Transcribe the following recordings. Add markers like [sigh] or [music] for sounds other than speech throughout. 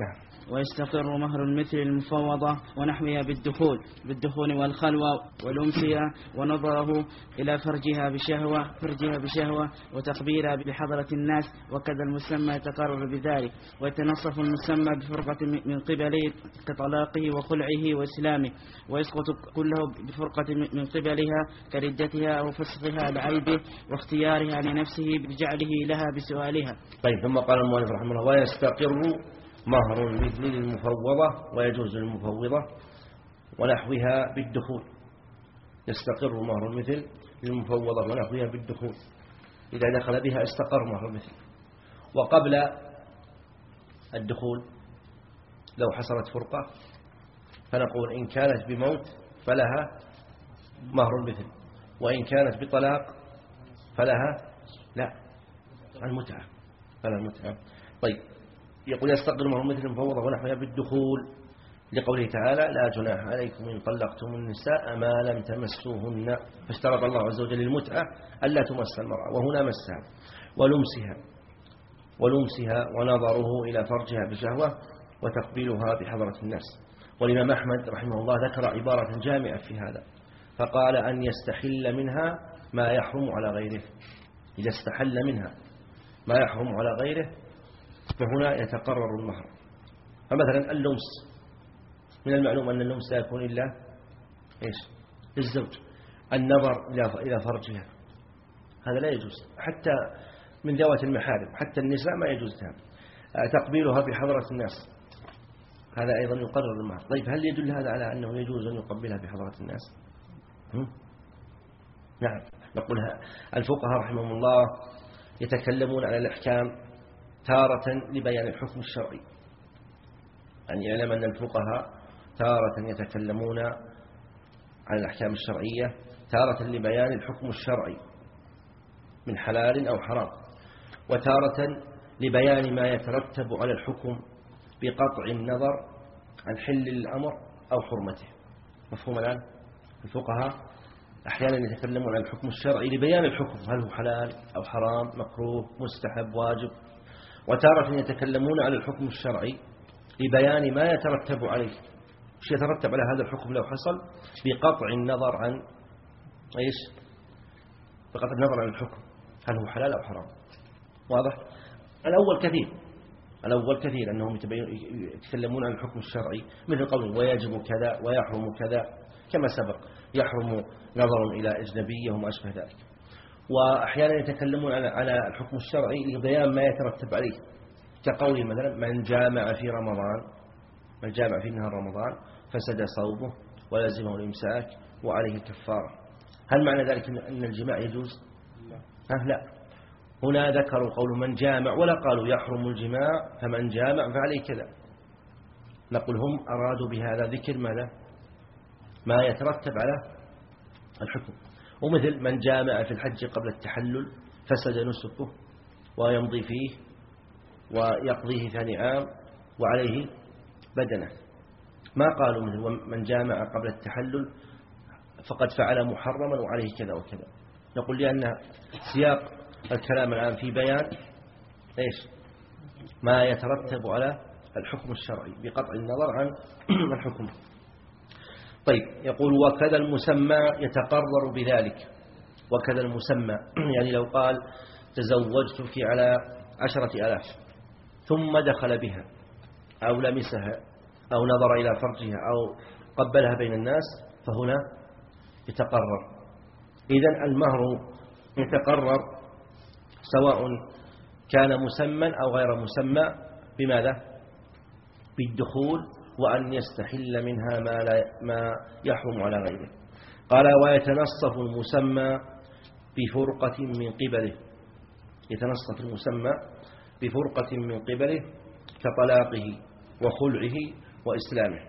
نعم. ويستقر مهر المثل المفوضة ونحوها بالدخول بالدخول والخلوة والأمسية ونظره إلى فرجها بشهوة فرجها بشهوة وتقبيلها بحضرة الناس وكذا المسمى يتقرر بذلك. ويتنصف المسمى بفرقة من قبله كطلاقه وخلعه وإسلامه. ويسقط كله بفرقة من قبلها كردتها أو فسخها لعيبه واختيارها لنفسه بجعله لها بسؤالها. طيب ثم قال المؤلف رحمه الله ويستقر مهر مثل المفوضة ويجوز المفوضة ونحوها بالدخول. يستقر مهر مثل المفوضة ونحوها بالدخول. إذا دخل بها استقر مهر المثل. وقبل الدخول لو حصلت فرقة فنقول إن كانت بموت فلها مهر المثل وإن كانت بطلاق فلها لا المتعة فلها المتعة. طيب. يقول يستقر معهم مثل مفوضة ونحوها بالدخول. لقوله تعالى لا جناح عليكم إن طلقتم النساء ما لم تمسوهن. فاشترط الله عز وجل المتعة ألا تمس المرأة وهنا مسها ولمسها ولمسها ونظره إلى فرجها بشهوة وتقبيلها بحضرة الناس. والإمام أحمد رحمه الله ذكر عبارة جامعة في هذا فقال أن يستحل منها ما يحرم على غيره. إذا استحل منها ما يحرم على غيره فهنا يتقرر المهر فمثلا اللمس من المعلوم أن اللمس لا يكون إلا إيش؟ للزوج. النظر إلى فرجها. هذا لا يجوز. حتى من ذوات المحارم حتى النساء ما يجوز لها تقبيلها بحضرة الناس. هذا أيضا يقرر المهر طيب هل يدل هذا على أنه يجوز أن يقبلها بحضرة الناس؟ هم؟ نعم. نقول الفقهاء رحمهم الله يتكلمون على الأحكام. تارة لبيان الحكم الشرعي. أن يعلم أن الفقهاء تارة يتكلمون عن الأحكام الشرعية تارة لبيان الحكم الشرعي من حلال أو حرام وتارة لبيان ما يترتب على الحكم بقطع النظر عن حل الأمر أو حرمته. مفهوم الآن؟ الفقهاء أحيانا يتكلمون عن الحكم الشرعي لبيان الحكم هل هو حلال أو حرام مكروه مستحب واجب. وتارة يتكلمون على الحكم الشرعي لبيان ما يترتب عليه. إيش يترتب على هذا الحكم لو حصل؟ بقطع النظر عن إيش؟ بقطع النظر عن الحكم. هل هو حلال أو حرام؟ واضح؟ الأول كثير. الأول كثير أنهم يتكلمون عن الحكم الشرعي مثل قول ويجب كذا ويحرم كذا كما سبق. يحرم نظر إلى أجنبية وما أشبه ذلك. وأحيانا يتكلمون على الحكم الشرعي لبيان ما يترتب عليه. كقول مثلا من جامع في رمضان من جامع في نهار رمضان فسد صومه ولازمه الإمساك وعليه كفارة. هل معنى ذلك أن الجماع يجوز؟ لا. لا. هنا ذكروا قول من جامع ولا قالوا يحرم الجماع فمن جامع فعليه كذا. نقول هم أرادوا بهذا ذكر ماذا؟ ما يترتب على الحكم. ومثل من جامع في الحج قبل التحلل فسد نسكه ويمضي فيه ويقضيه ثاني عام وعليه بدنه. ما قالوا مثل من جامع قبل التحلل فقد فعل محرما وعليه كذا وكذا. نقول لأن سياق الكلام الآن في بيان إيش؟ ما يترتب على الحكم الشرعي بقطع النظر عن [clears throat] الحكم. طيب يقول وكذا المسمى يتقرر بذلك. وكذا المسمى. [clears throat] يعني لو قال تزوجتك على عشرة ألاف ثم دخل بها أو لمسها أو نظر إلى فرجها أو قبلها بين الناس فهنا يتقرر. إذا المهر يتقرر سواء كان مسمى أو غير مسمى بماذا؟ بالدخول وأن يستحل منها ما, لا ما يحرم على غيره. قال ويتنصف المسمى بفرقة من قبله. يتنصف المسمى بفرقة من قبله كطلاقه وخلعه وإسلامه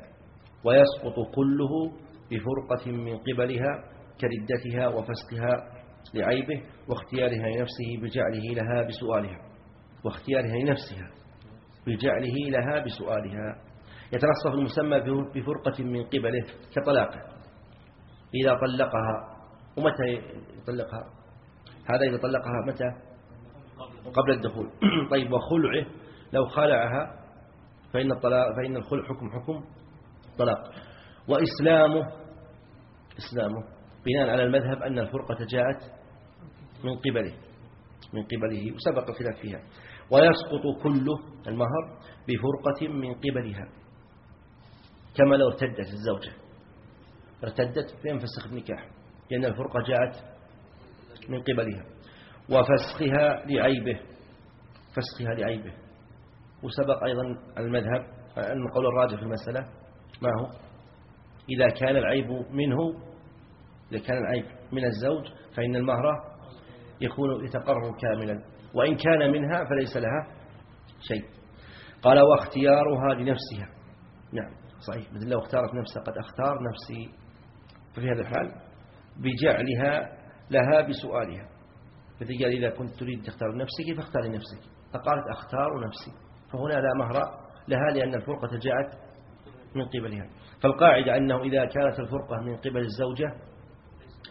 ويسقط كله بفرقة من قبلها كردتها وفسقها لعيبه واختيارها لنفسه بجعله لها بسؤالها واختيارها لنفسها بجعله لها بسؤالها. يتنصف المسمى بفرقة من قبله كطلاقه. إذا طلقها ومتى يطلقها؟ هذا إذا طلقها متى؟ قبل الدخول. [clears throat] طيب وخلعه لو خلعها فإن, الطلاق فإن الخلع حكم حكم طلاق. وإسلامه إسلامه بناء على المذهب أن الفرقة جاءت من قبله من قبله وسبق الخلاف فيها. ويسقط كله المهر بفرقة من قبلها. كما لو ارتدت الزوجة. ارتدت فينفسخ النكاح لأن الفرقة جاءت من قبلها. وفسخها لعيبه. فسخها لعيبه. وسبق أيضا المذهب أن القول الراجح في المسألة. ما هو؟ إذا كان العيب منه إذا كان العيب من الزوج فإن المهر يكون يتقرر كاملا وإن كان منها فليس لها شيء. قال واختيارها لنفسها. نعم. صحيح. مثل لو اختارت نفسها. قد أختار نفسي ففي هذا الحال بجعلها لها بسؤالها. فقال إذا كنت تريد تختار نفسك فاختاري نفسك. فقالت أختار نفسي. فهنا لا مهر لها لأن الفرقة جاءت من قبلها. فالقاعدة أنه إذا كانت الفرقة من قبل الزوجة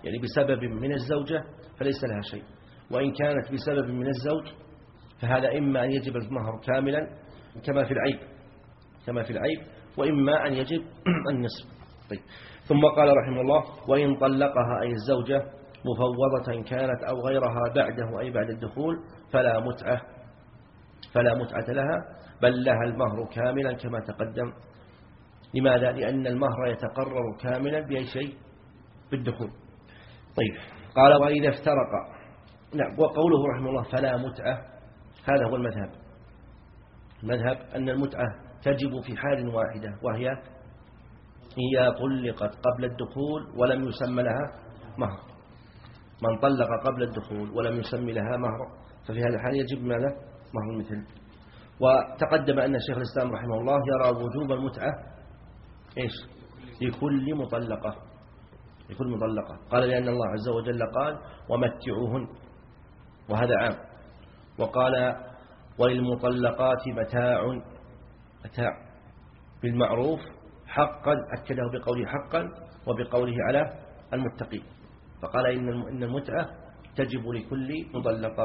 يعني بسبب من الزوجة فليس لها شيء. وإن كانت بسبب من الزوج فهذا إما أن يجب المهر كاملا كما في العيب. كما في العيب وإما أن يجب [clears throat] النصف طيب. ثم قال رحمه الله وإن طلقها أي الزوجة مفوضة كانت أو غيرها بعده أي بعد الدخول فلا متعة فلا متعة لها بل لها المهر كاملا كما تقدم. لماذا؟ لأن المهر يتقرر كاملا بأي شيء؟ بالدخول. طيب. قال وإذا افترق. نعم. وقوله رحمه الله فلا متعة هذا هو المذهب. المذهب أن المتعة تجب في حال واحدة وهي هي طلقت قبل الدخول ولم يسمى لها مهر. من طلق قبل الدخول ولم يسمي لها مهر ففي هذا الحال يجب ماذا؟ مهر المثل. وتقدم أن الشيخ الإسلام رحمه الله يرى وجوب المتعة إيش؟ لكل مطلقة. لكل مطلقة. قال لأن الله عز وجل قال ومتعوهن وهذا عام. وقال وللمطلقات متاع متاع بالمعروف حقا أكده بقوله حقا وبقوله على المتقين. فقال إن المتعة تجب لكل مطلقة.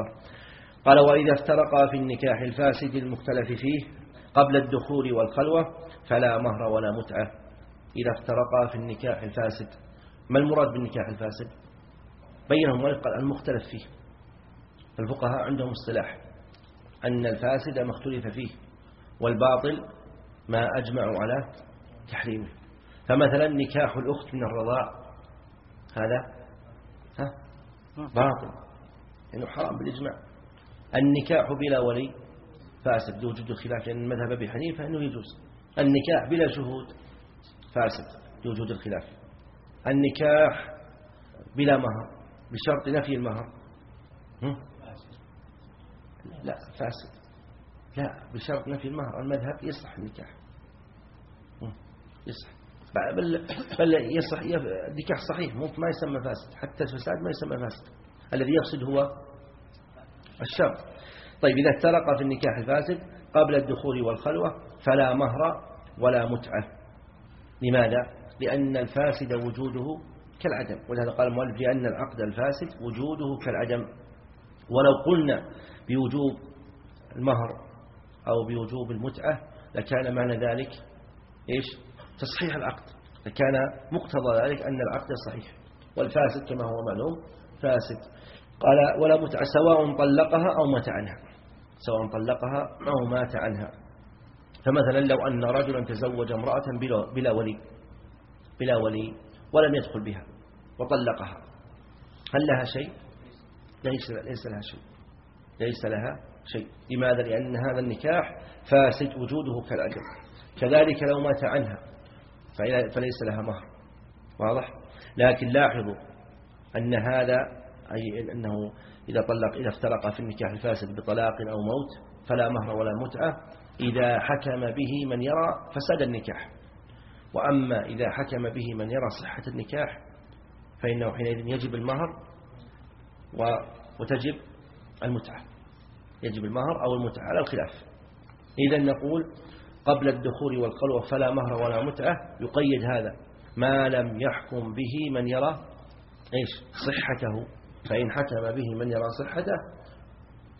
قال وإذا افترقا في النكاح الفاسد المختلف فيه قبل الدخول والخلوة فلا مهر ولا متعة. إذا افترقا في النكاح الفاسد ما المراد بالنكاح الفاسد؟ بينهم المختلف فيه. الفقهاء عندهم اصطلاح أن الفاسد ما اختلف فيه. والباطل ما أجمعوا على تحريمه. فمثلا نكاح الأخت من الرضاع هذا ها؟ باطل. يعني حرام بالإجماع. النكاح بلا ولي فاسد. لوجود الخلاف لأن المذهب أبي حنيفة أنه يجوز. النكاح بلا شهود فاسد. لوجود الخلاف. النكاح بلا مهر بشرط نفي المهر. لا فاسد. لا بشرط نفي المهر المذهب يصح النكاح. يصح. بل, بل يصح النكاح صحيح ما يسمى فاسد. حتى الفساد ما يسمى فاسد. الذي يفسد هو الشر طيب إذا افترق في النكاح الفاسد قبل الدخول والخلوة فلا مهر ولا متعة. لماذا؟ لأن الفاسد وجوده كالعدم. ولهذا قال المؤلف لأن العقد الفاسد وجوده كالعدم. ولو قلنا بوجوب المهر أو بوجوب المتعة لكان معنى ذلك إيش؟ تصحيح العقد. لكان مقتضى ذلك أن العقد صحيح. والفاسد كما هو معلوم فاسد. قال ولا متعة سواء طلقها أو مات عنها. سواء طلقها أو مات عنها. فمثلا لو أن رجلا تزوج امرأة بلا ولي بلا ولي ولم يدخل بها وطلقها هل لها شيء؟ ليس لها شيء. ليس لها شيء. لماذا؟ لأن هذا النكاح فاسد وجوده كالأجل كذلك لو مات عنها فليس لها مهر. واضح؟ لكن لاحظوا أن هذا أي أنه إذا طلق إذا افترق في النكاح الفاسد بطلاق أو موت فلا مهر ولا متعة. إذا حكم به من يرى فساد النكاح. وأما إذا حكم به من يرى صحة النكاح فإنه حينئذ يجب المهر وتجب المتعة. يجب المهر أو المتعة على الخلاف. إذا نقول قبل الدخول والخلوة فلا مهر ولا متعة يقيد هذا. ما لم يحكم به من يرى إيش؟ صحته. فإن حكم به من يرى صحته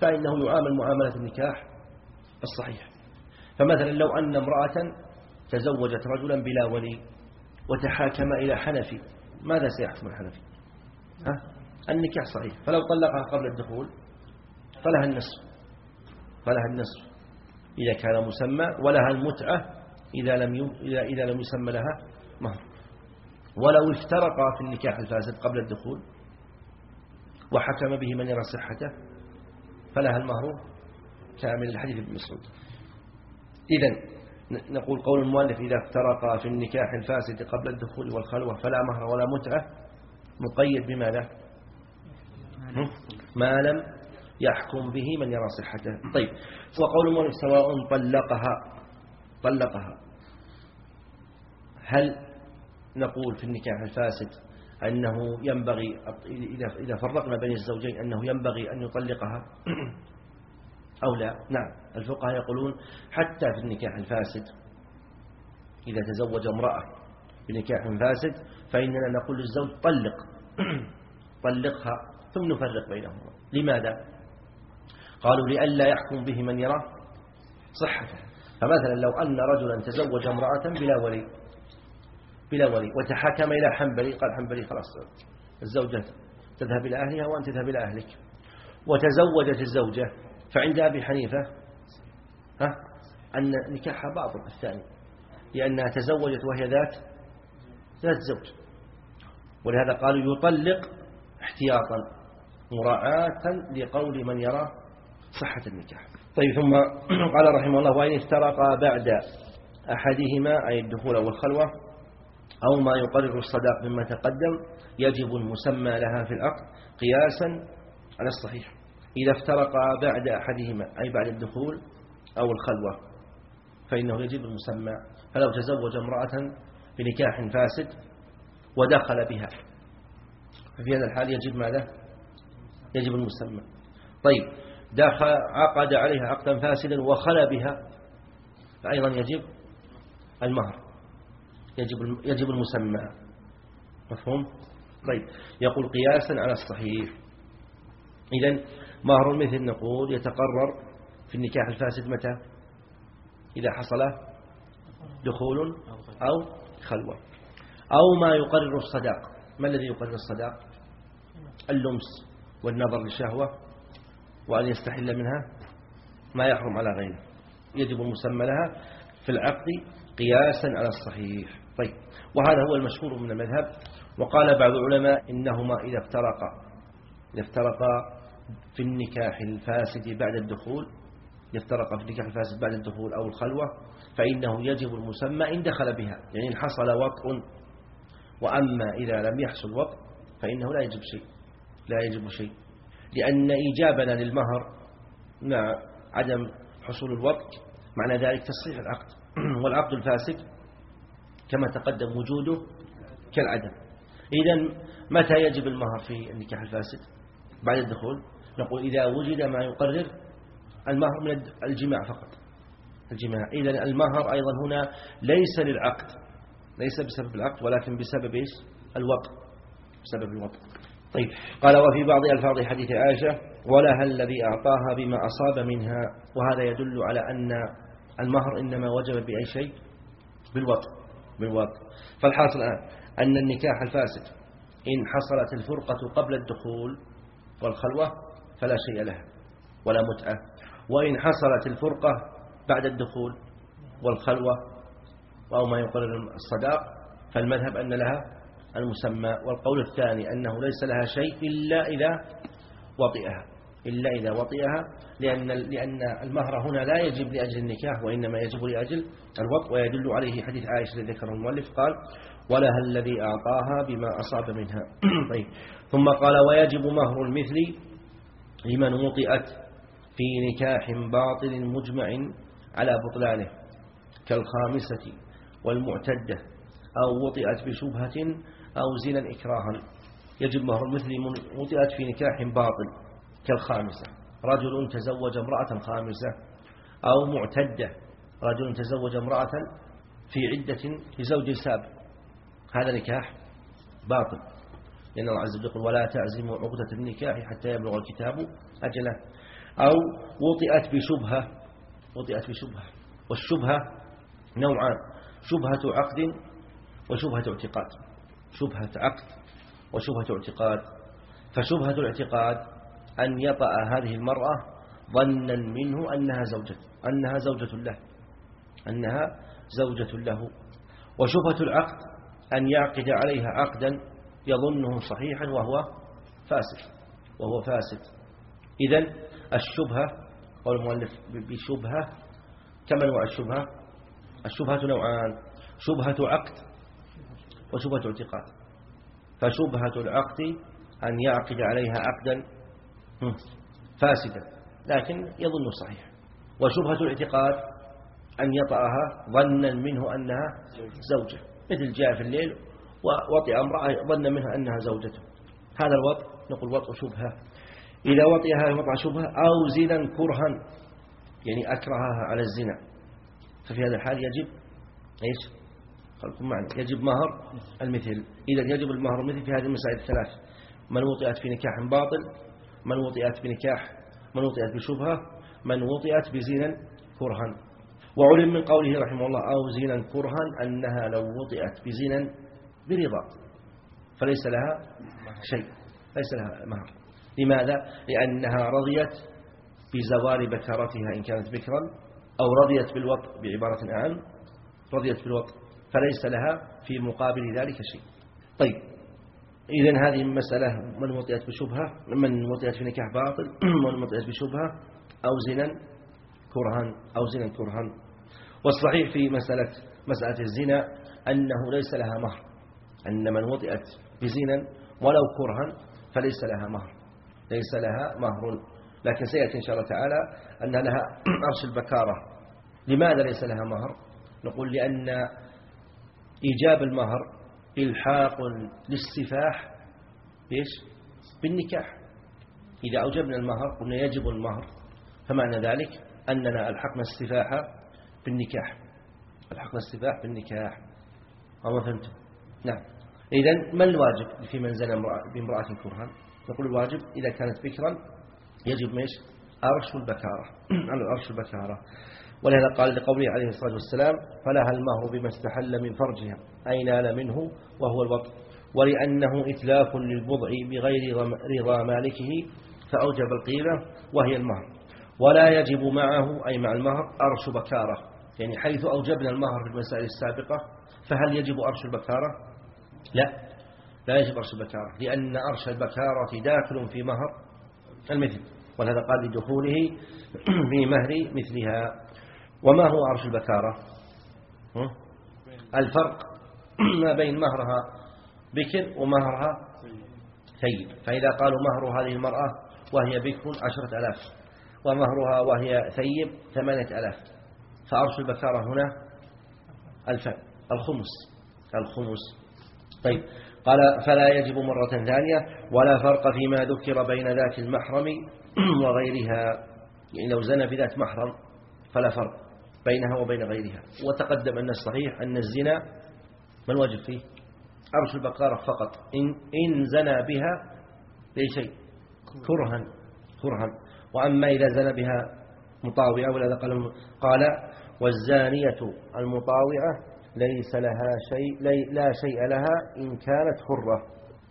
فإنه يعامل معاملة النكاح الصحيح. فمثلا لو أن امرأة تزوجت رجلا بلا ولي وتحاكم إلى حنفي ماذا سيحكم الحنفي؟ ها؟ النكاح صحيح. فلو طلقها قبل الدخول فلها النصف. فلها النصف. إذا كان مسمى ولها المتعة إذا لم إذا لم يسمى لها مهر. ولو افترقا في النكاح الفاسد قبل الدخول وحكم به من يرى صحته فلها المهر كامل الحديث ابن مسعود. إذا نقول قول المؤلف إذا افترقا في النكاح الفاسد قبل الدخول والخلوة فلا مهر ولا متعة مقيد بماذا؟ ما لم يحكم به من يرى صحته. طيب وقول سواء طلقها طلقها. هل نقول في النكاح الفاسد أنه ينبغي إذا فرقنا بين الزوجين أنه ينبغي أن يطلقها؟ [clears throat] أو لا؟ نعم. الفقهاء يقولون حتى في النكاح الفاسد إذا تزوج امرأة بنكاح فاسد فإننا نقول للزوج طلق. [clears throat] طلقها ثم نفرق بينهما. لماذا؟ قالوا لئلا يحكم به من يرى صحته فمثلا لو أن رجلا تزوج امرأة بلا ولي بلا ولي وتحكم إلى حنبلي قال حنبلي خلاص الزوجة تذهب إلى أهلها وأنت تذهب إلى أهلك. وتزوجت الزوجة فعند أبي حنيفة ها أن نكاحها باطل الثاني لأنها تزوجت وهي ذات ذات زوج. ولهذا قالوا يطلق احتياطا مراعاة لقول من يرى صحة النكاح طيب ثم [clears throat] قال رحمه الله وإن افترقا بعد أحدهما أي الدخول والخلوة أو ما يقرر الصداق مما تقدم يجب المسمى لها في العقد قياسا على الصحيح. إذا افترقا بعد أحدهما أي بعد الدخول أو الخلوة فإنه يجب المسمى. فلو تزوج امرأة بنكاح فاسد ودخل بها ففي هذا الحال يجب ماذا؟ يجب المسمى. طيب دخل عقد عليها عقدا فاسدا وخلى بها فأيضا يجب المهر يجب يجب المسمى. مفهوم؟ طيب يقول قياسا على الصحيح. إذا مهر المثل نقول يتقرر في النكاح الفاسد متى؟ إذا حصل دخول أو خلوة. أو ما يقرر الصداق. ما الذي يقرر الصداق؟ اللمس والنظر للشهوة. وأن يستحل منها ما يحرم على غيره. يجب المسمى لها في العقد قياسا على الصحيح. طيب وهذا هو المشهور من المذهب. وقال بعض العلماء إنهما إذا افترقا إذا افترقا في النكاح الفاسد بعد الدخول يفترق في النكاح الفاسد بعد الدخول أو الخلوة فإنه يجب المسمى إن دخل بها. يعني إن حصل وطء وأما إذا لم يحصل وطء فإنه لا يجب شيء لا يجب شيء. لأن إيجابنا للمهر مع عدم حصول الوطء معنى ذلك تصحيح العقد. [clears throat] والعقد الفاسد كما تقدم وجوده كالعدم. إذا متى يجب المهر في النكاح الفاسد؟ بعد الدخول؟ نقول إذا وجد ما يقرر المهر من الجماع فقط. الجماع. إذا المهر أيضا هنا ليس للعقد ليس بسبب العقد ولكن بسبب إيش؟ الوقت. بسبب الوقت. طيب. قال وفي بعض ألفاظ حديث عائشة ولها الذي أعطاها بما أصاب منها. وهذا يدل على أن المهر إنما وجب بأي شيء؟ بالوقت بالوقت فالحاصل الآن أن النكاح الفاسد إن حصلت الفرقة قبل الدخول والخلوة فلا شيء لها ولا متعة. وإن حصلت الفرقة بعد الدخول والخلوة أو ما يقرر الصداق فالمذهب أن لها المسمى والقول الثاني أنه ليس لها شيء إلا إذا وطئها. إلا إذا وطئها لأن, لأن المهر هنا لا يجب لأجل النكاح وإنما يجب لأجل الوطء ويدل عليه حديث عائشة الذي ذكره المؤلف قال ولها الذي أعطاها بما أصاب منها. [clears throat] طيب. ثم قال ويجب مهر المثل لمن وطئت في نكاح باطل مجمع على بطلانه كالخامسة والمعتدة أو وطئت بشبهة أو زنا إكراها. يجب مهر المثل من وطئت في نكاح باطل كالخامسة. رجل تزوج امرأة خامسة أو معتدة. رجل تزوج امرأة في عدة لزوج سابق هذا نكاح باطل. لأن الله عز وجل يقول ولا تعزموا عقدة النكاح حتى يبلغ الكتاب أجله. أو وطئت بشبهة. وطئت بشبهة. والشبهة نوعان. شبهة عقد وشبهة اعتقاد. شبهة عقد وشبهة اعتقاد. فشبهة الاعتقاد أن يطأ هذه المرأة ظنا منه أنها زوجة أنها زوجة له أنها زوجة له. وشبهة العقد أن يعقد عليها عقدا يظنه صحيحا وهو فاسد وهو فاسد. إذا الشبهة قول المؤلف بشبهة كم أنواع الشبهة الشبهة نوعان. شبهة عقد وشبهة اعتقاد فشبهة العقد أن يعقد عليها عقدا فاسدا لكن يظن صحيح. وشبهة الاعتقاد أن يطأها ظنا منه أنها زوجة مثل جاء في الليل ووطئ امرأة ظن منها أنها زوجته هذا الوطء نقول وطء شبهة. إذا وطئها وطأ شبهة أو زنا كرها يعني أكرهها على الزنا. ففي هذا الحال يجب إيش؟ خلكم معنا يجب مهر المثل. إذا يجب المهر المثل في هذه المسائل الثلاث. من وطئت في نكاح باطل من وطئت بنكاح من وطئت بشبهة من وطئت بزنا كرها. وعلم من قوله رحمه الله أو زنا كرها أنها لو وطئت بزنا برضا فليس لها شيء ليس لها مهر. لماذا؟ لأنها رضيت بزوال بكارتها إن كانت بكرا أو رضيت بالوطء بعبارة أعم رضيت بالوطء فليس لها في مقابل ذلك شيء. طيب إذا هذه المسألة من وطئت بشبهة؟ من وطئت في نكاح باطل؟ [clears throat] من وطئت بشبهة؟ أو زنا؟ كرها أو زنا كرها. والصحيح في مسألة مسألة الزنا أنه ليس لها مهر. أن من وطئت بزنا ولو كرها فليس لها مهر. ليس لها مهر. لكن سيأتي إن شاء الله تعالى أن لها [clears throat] أرش البكارة. لماذا ليس لها مهر؟ نقول لأن إيجاب المهر إلحاق للسفاح إيش؟ بالنكاح. إذا أوجبنا المهر قلنا يجب المهر. فمعنى ذلك أننا ألحقنا السفاح بالنكاح. ألحقنا السفاح بالنكاح. أو فهمتم نعم. إذا ما الواجب في من زنى بامرأة كرها؟ نقول الواجب إذا كانت بكرا يجب ميش أرش البكارة على [clears throat] الأرش البكارة ولهذا قال لقوله عليه الصلاة والسلام فلها المهر بما استحل من فرجها؟ أي نال منه وهو الوطن. ولأنه إتلاف للبضع بغير رضا مالكه فأوجب القيمة وهي المهر. ولا يجب معه أي مع المهر أرش بكارة. يعني حيث أوجبنا المهر في المسائل السابقة فهل يجب أرش البكارة؟ لا لا يجب أرش البكارة لأن أرش البكارة داخل في مهر المثل. ولهذا قال لدخوله [clears throat] في مهر مثلها. وما هو عرش البكارة؟ الفرق [clears throat] ما بين مهرها بكر ومهرها ثيب فإذا قالوا مهر هذه المرأة وهي بكر عشرة ألاف ومهرها وهي ثيب ثمانية ألاف. فعرش البكارة هنا الفن الخمس الخمس. طيب. قال فلا يجب مرة ثانية ولا فرق فيما ذكر بين ذات المحرم [clears throat] وغيرها. يعني لو زنى بذات محرم فلا فرق. بينها وبين غيرها. وتقدم أن الصحيح أن الزنا ما الواجب فيه؟ أرش البقارة فقط. إن, إن زنى بها أي شيء؟ كرها. كرها. وأما إذا زنى بها مطاوعة ولا قال قال والزانية المطاوعة ليس لها شيء لا شيء لها إن كانت حرة.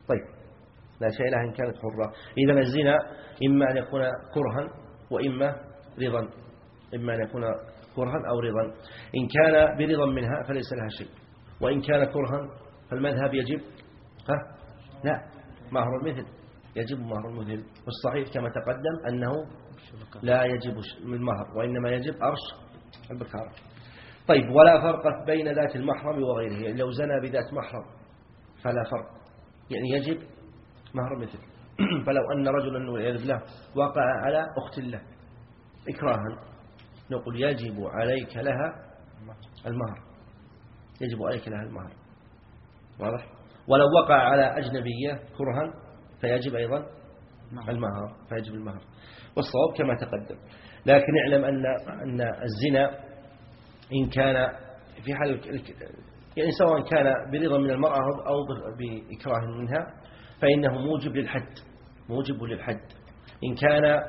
طيب. لا شيء لها إن كانت حرة. إذا الزنا إما أن يكون كرها وإما رضا. إما أن يكون كرها أو رضا. إن كان برضا منها فليس لها شيء. وإن كان كرها فالمذهب يجب ها؟ لا مهر المثل. يجب مهر المثل. والصحيح كما تقدم أنه لا يجب المهر وإنما يجب أرش البكارة. طيب ولا فرق بين ذات المحرم وغيره. يعني لو زنى بذات محرم فلا فرق. يعني يجب مهر مثل [clears throat] فلو أن رجلا بالله وقع على أخت له إكراها نقول يجب عليك لها المهر. يجب عليك لها المهر. واضح؟ ولو وقع على أجنبية كرها فيجب أيضا المهر. فيجب المهر. والصواب كما تقدم. لكن اعلم أن أن الزنا إن كان في حال يعني سواء كان برضا من المرأة أو بإكراه منها فإنه موجب للحد. موجب للحد. إن كان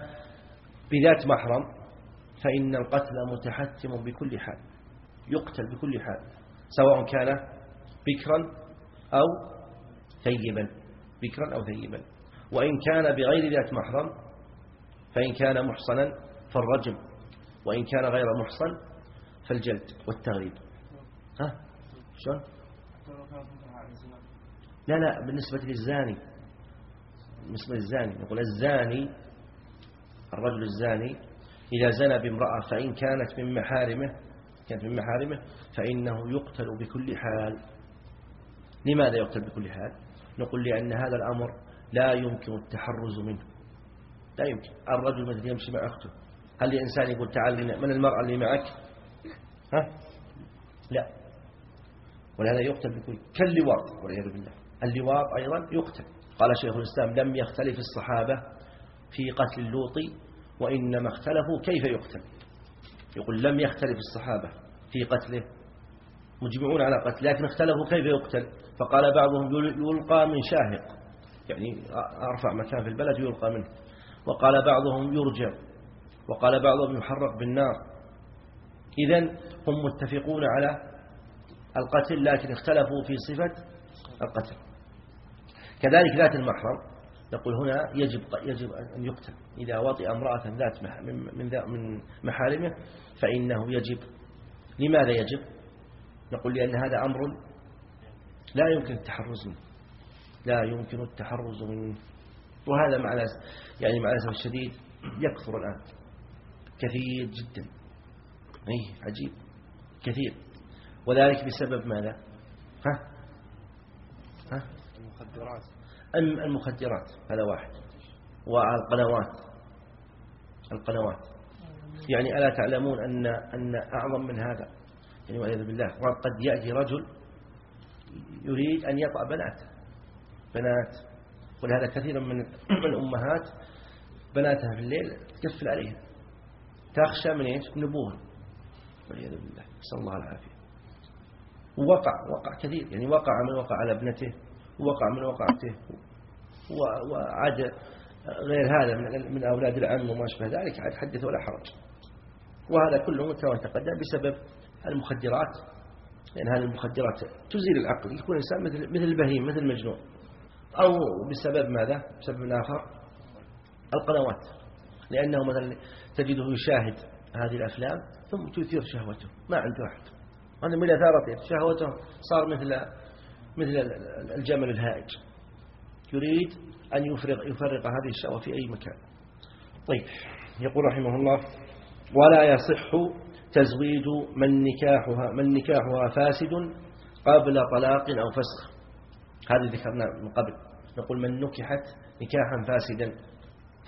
بذات محرم فإن القتل متحتم بكل حال يقتل بكل حال سواء كان بكرا أو ثيبا بكرا أو ثيبا. وإن كان بغير ذات محرم فإن كان محصنا فالرجم وإن كان غير محصن فالجلد والتغريب. ها؟ شلون؟ لا لا بالنسبة للزاني بالنسبة للزاني نقول الزاني الرجل الزاني إذا زنى بامرأة فإن كانت من محارمه كانت من محارمه فإنه يقتل بكل حال. لماذا يقتل بكل حال؟ نقول لأن هذا الأمر لا يمكن التحرز منه. لا يمكن. الرجل مثل يمشي مع أخته. هل الإنسان يقول تعال من المرأة اللي معك؟ ها؟ لا. ولهذا يقتل بكل كاللواط والعياذ بالله. اللواط أيضا يقتل. قال شيخ الإسلام لم يختلف الصحابة في قتل اللوط وإنما اختلفوا كيف يقتل. يقول لم يختلف الصحابة في قتله مجمعون على قتل لكن اختلفوا كيف يقتل. فقال بعضهم يلقى من شاهق. يعني أرفع مكان في البلد يلقى منه. وقال بعضهم يرجم وقال بعضهم يحرق بالنار. إذا هم متفقون على القتل لكن اختلفوا في صفة القتل. كذلك ذات المحرم. نقول هنا يجب يجب أن يقتل. إذا وطئ امرأة ذات من من محارمه فإنه يجب. لماذا يجب؟ نقول لأن هذا أمر لا يمكن التحرز منه. لا يمكن التحرز منه. وهذا مع يعني مع الأسف الشديد يكثر الآن. كثير جدا. أي عجيب. كثير. وذلك بسبب ماذا؟ ها؟ ها؟ المخدرات. المخدرات هذا واحد. والقنوات القنوات. يعني ألا تعلمون أن أن أعظم من هذا؟ يعني والعياذ بالله. وقد يأتي رجل يريد أن يطأ بنات. بنات. ولهذا كثيرا [clears throat] من الأمهات بناتها في الليل تكفل عليها. تخشى من إيش؟ من ابوها والعياذ بالله. نسأل الله العافية. ووقع وقع كثير. يعني وقع من وقع على ابنته ووقع من وقعته وعاد غير هذا من أولاد العم وما اشبه ذلك عاد حدث ولا حرج. وهذا كله كما تقدم بسبب المخدرات. لأن هذه المخدرات تزيل العقل يكون الإنسان مثل مثل البهيم مثل المجنون. أو بسبب ماذا؟ بسبب آخر؟ القنوات. لأنه مثلا تجده يشاهد هذه الأفلام ثم تثير شهوته. ما عنده أحد. هذا من أثارته شهوته صار مثل مثل الجمل الهائج. يريد أن يفرغ يفرغ هذه الشهوة في أي مكان. طيب يقول رحمه الله ولا يصح تزويد من نكاحها من نكاحها فاسد قبل طلاق أو فسخ. هذه ذكرنا من قبل. نقول من نكحت نكاحا فاسدا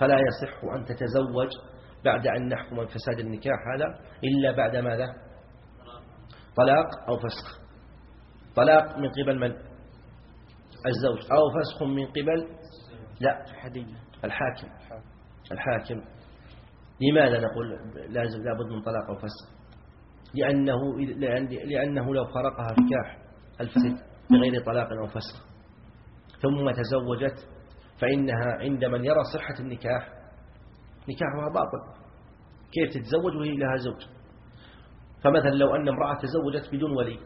فلا يصح أن تتزوج بعد أن نحكم بفساد النكاح هذا إلا بعد ماذا؟ طلاق أو فسخ. طلاق من قبل من؟ الزوج أو فسخ من قبل؟ لا. الحاكم. الحاكم. لماذا نقول لازم لابد من طلاق أو فسخ؟ لأنه, لأنه لو فرقها نكاح الفسد بغير طلاق أو فسخ. ثم تزوجت فإنها عند من يرى صحة النكاح نكاحها باطل. كيف تتزوج وهي لها زوج؟ فمثلا لو أن امرأة تزوجت بدون ولي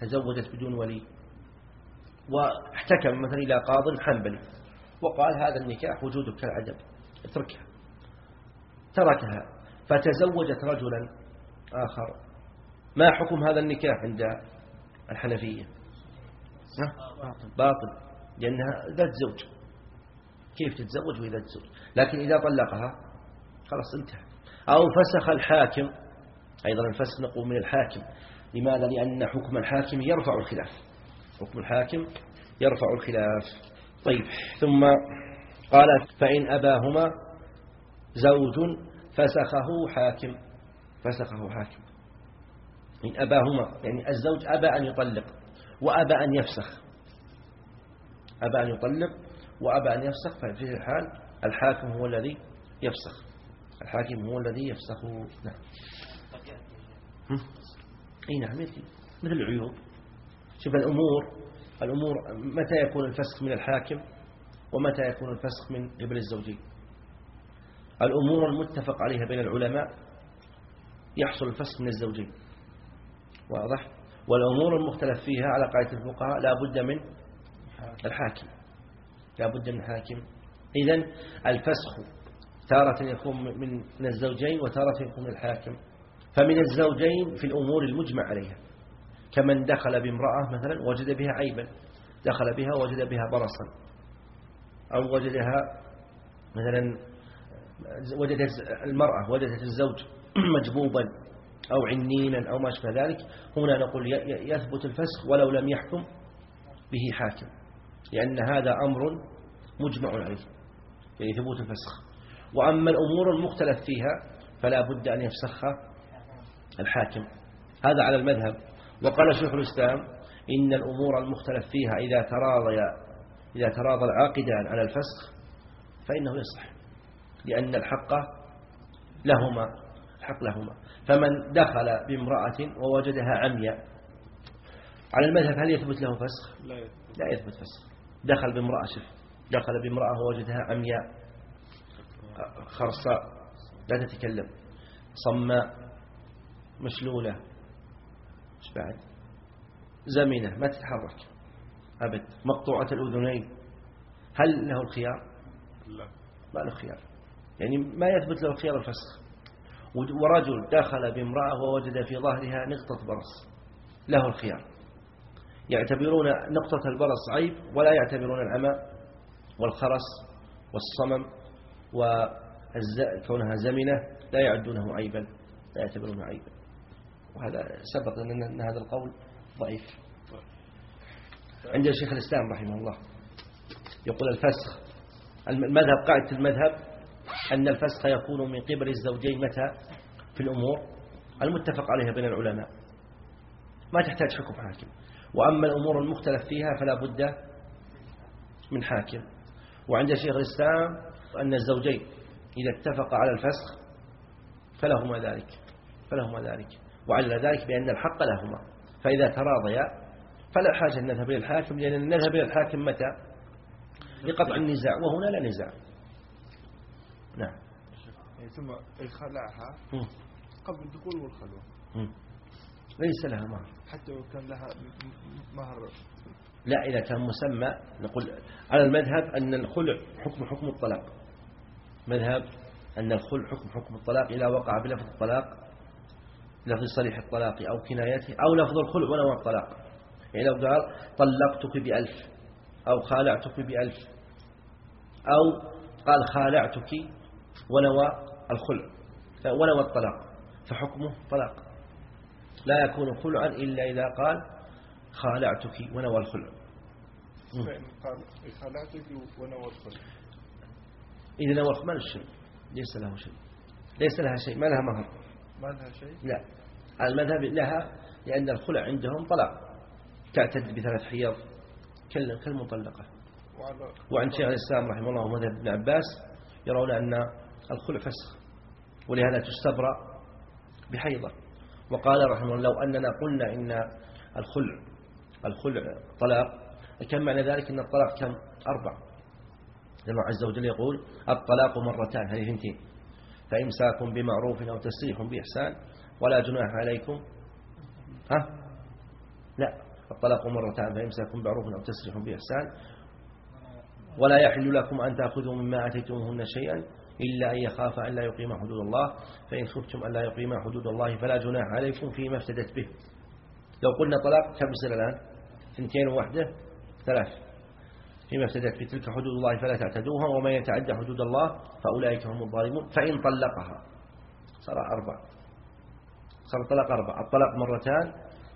تزوجت بدون ولي واحتكم مثلا إلى قاض حنبلي وقال هذا النكاح وجودك كالعدم اتركها. تركها. فتزوجت رجلا آخر. ما حكم هذا النكاح عند الحنفية؟ باطل. باطل. لأنها ذات زوج. كيف تتزوج وهي ذات زوج؟ لكن إذا طلقها خلاص انتهى. أو فسخ الحاكم أيضا الفسخ نقول من الحاكم. لماذا؟ لأن حكم الحاكم يرفع الخلاف. حكم الحاكم يرفع الخلاف. طيب ثم قال فإن أباهما زوج فسخه حاكم. فسخه حاكم. إن أباهما يعني الزوج أبى أن يطلق وأبى أن يفسخ. أبى أن يطلق وأبى أن يفسخ ففي الحال الحاكم هو الذي يفسخ. الحاكم هو الذي يفسخ نعم. إي نعم مثل العيوب. شوف الأمور الأمور متى يكون الفسخ من الحاكم ومتى يكون الفسخ من قبل الزوجين. الأمور المتفق عليها بين العلماء يحصل الفسخ من الزوجين. واضح؟ والأمور المختلف فيها على قاعدة الفقهاء لا بد من الحاكم. لا بد من حاكم. إذا الفسخ تارة يكون من الزوجين وتارة يكون من الحاكم. فمن الزوجين في الأمور المجمع عليها. كمن دخل بامرأة مثلا وجد بها عيبا دخل بها وجد بها برصا أو وجدها مثلا وجدت المرأة وجدت الزوج [clears throat] مجبوبا أو عنينا أو ما شابه ذلك هنا نقول يثبت الفسخ ولو لم يحكم به حاكم لأن هذا أمر مجمع عليه يعني ثبوت الفسخ. وأما الأمور المختلف فيها فلا بد أن يفسخها الحاكم. هذا على المذهب. وقال شيخ الإسلام إن الأمور المختلف فيها إذا تراضي إذا تراضى العاقدان على الفسخ فإنه يصح لأن الحق لهما الحق لهما. فمن دخل بامرأة ووجدها عمياء على المذهب هل يثبت له فسخ؟ لا يثبت. فسخ. دخل بامرأة شف دخل بامرأة ووجدها عمياء خرصاء لا تتكلم صماء مشلولة إيش بعد؟ زمنة ما تتحرك. أبد مقطوعة الأذنين. هل له الخيار؟ لا. ما له خيار. يعني ما يثبت له خيار الفسخ. ورجل دخل بامرأة ووجد في ظهرها نقطة برص. له الخيار. يعتبرون نقطة البرص عيب ولا يعتبرون العمى والخرس والصمم وكونها زمنة لا يعدونه عيبا لا يعتبرونه عيبا. وهذا سبق أن هذا القول ضعيف. عند الشيخ الإسلام رحمه الله يقول الفسخ المذهب قاعدة المذهب أن الفسخ يكون من قبل الزوجين متى؟ في الأمور المتفق عليها بين العلماء. ما تحتاج حكم حاكم. وأما الأمور المختلف فيها فلا بد من حاكم. وعند شيخ الإسلام أن الزوجين إذا اتفق على الفسخ فلهما ذلك. فلهما ذلك. وعلى ذلك بأن الحق لهما. فإذا تراضيا فلا حاجة أن نذهب إلى الحاكم لأن نذهب إلى الحاكم متى؟ لقطع النزاع وهنا لا نزاع. نعم. ثم خلعها قبل الدخول والخلوة. ليس لها مهر. حتى لو كان لها مهر. لا إذا كان مسمى نقول على المذهب أن الخلع حكم حكم الطلاق. مذهب أن الخلع حكم حكم الطلاق إذا وقع بلفظ الطلاق لفظ صريح الطلاق أو كنايته أو لفظ الخلع ونوع الطلاق. يعني لو قال طلقتك بألف أو خالعتك بألف أو قال خالعتك ونوى الخلع ونوى الطلاق فحكمه طلاق. لا يكون خلعا إلا إذا قال خالعتك ونوى الخلع خالعتك ونوى الخلع إذا نوى الخلع ما ليس له شيء ليس لها شيء ما لها مهر ما لها شيء؟ لا. المذهب لها لأن الخلع عندهم طلاق. تعتد بثلاث حيض كالمطلقة. وعن شيخ الإسلام رحمه الله ومذهب ابن عباس يرون أن الخلع فسخ ولهذا تستبرأ بحيضة. وقال رحمه الله لو أننا قلنا إن الخلع الخلع طلاق كم معنى ذلك؟ أن الطلاق كم؟ أربع. الله عز وجل يقول الطلاق مرتان هذه ثنتين فإمساك بمعروف أو تسريح بإحسان ولا جناح عليكم. ها؟ لا. الطلاق مرتان فإمساك بمعروف أو تسريح بإحسان. ولا يحل لكم أن تأخذوا مما أتيتموهن شيئا إلا أن يخاف أن لا يقيم حدود الله. فإن خفتم أن لا يقيم حدود الله فلا جناح عليكم فيما افتدت به. لو قلنا طلاق كم يصير الآن؟ اثنتين وحده ثلاث. فيما افتدت بتلك حدود الله فلا تعتدوها ومن يتعدى حدود الله فأولئك هم الظالمون. فإن طلقها صار أربع صار طلاق أربع الطلاق مرتان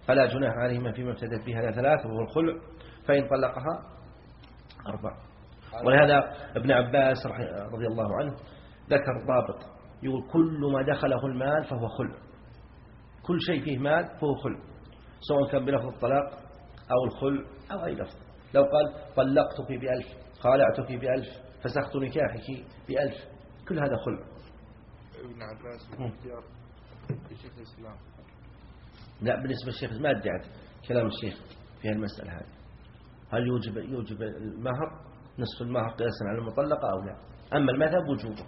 فلا جناح عليهما فيما افتدت بها ثلاث وهو الخلع فإن طلقها أربع ولهذا ابن عباس رضي الله عنه ذكر ضابط يقول كل ما دخله المال فهو خلع. كل شيء فيه مال فهو خلع سواء كان بلفظ الطلاق أو الخلع أو أي لفظ. لو قال طلقتك بألف خالعتك بألف فسخت نكاحك بألف كل هذا خلع. ابن عباس الإسلام. لا بالنسبة للشيخ ما ادعت كلام الشيخ في المسألة هذه. هل يوجب يوجب المهر نصف المهر قياسا على المطلقة أو لا؟ أما المذهب وجوبه.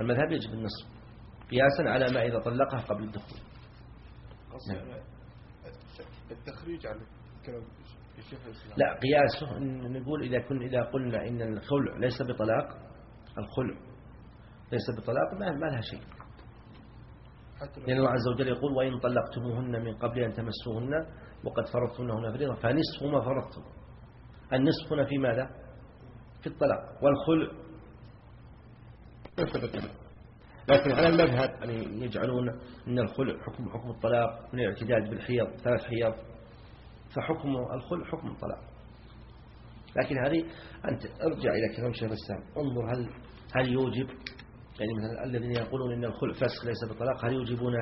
المذهب يجب النصف قياسا على ما إذا طلقها قبل الدخول. نعم. التخريج على كلام لا قياسه نقول إذا كنا إذا قلنا إن الخلع ليس بطلاق الخلع ليس بطلاق ما ما لها شيء. لأن الله عز وجل يقول وإن طلقتموهن من قبل أن تمسوهن وقد فرضتموهن فريضة فنصف ما فرضتم. النصف هنا في ماذا؟ في الطلاق والخلع. لكن على المذهب أن يجعلون أن الخلع حكم حكم الطلاق من الاعتداد بالحيض ثلاث حيض. فحكم الخلع حكم الطلاق. لكن هذه أنت ارجع إلى كلام شيخ الإسلام. انظر هل هل يوجب يعني مثلا الذين يقولون إن الخلع فسخ ليس بطلاق هل يوجبون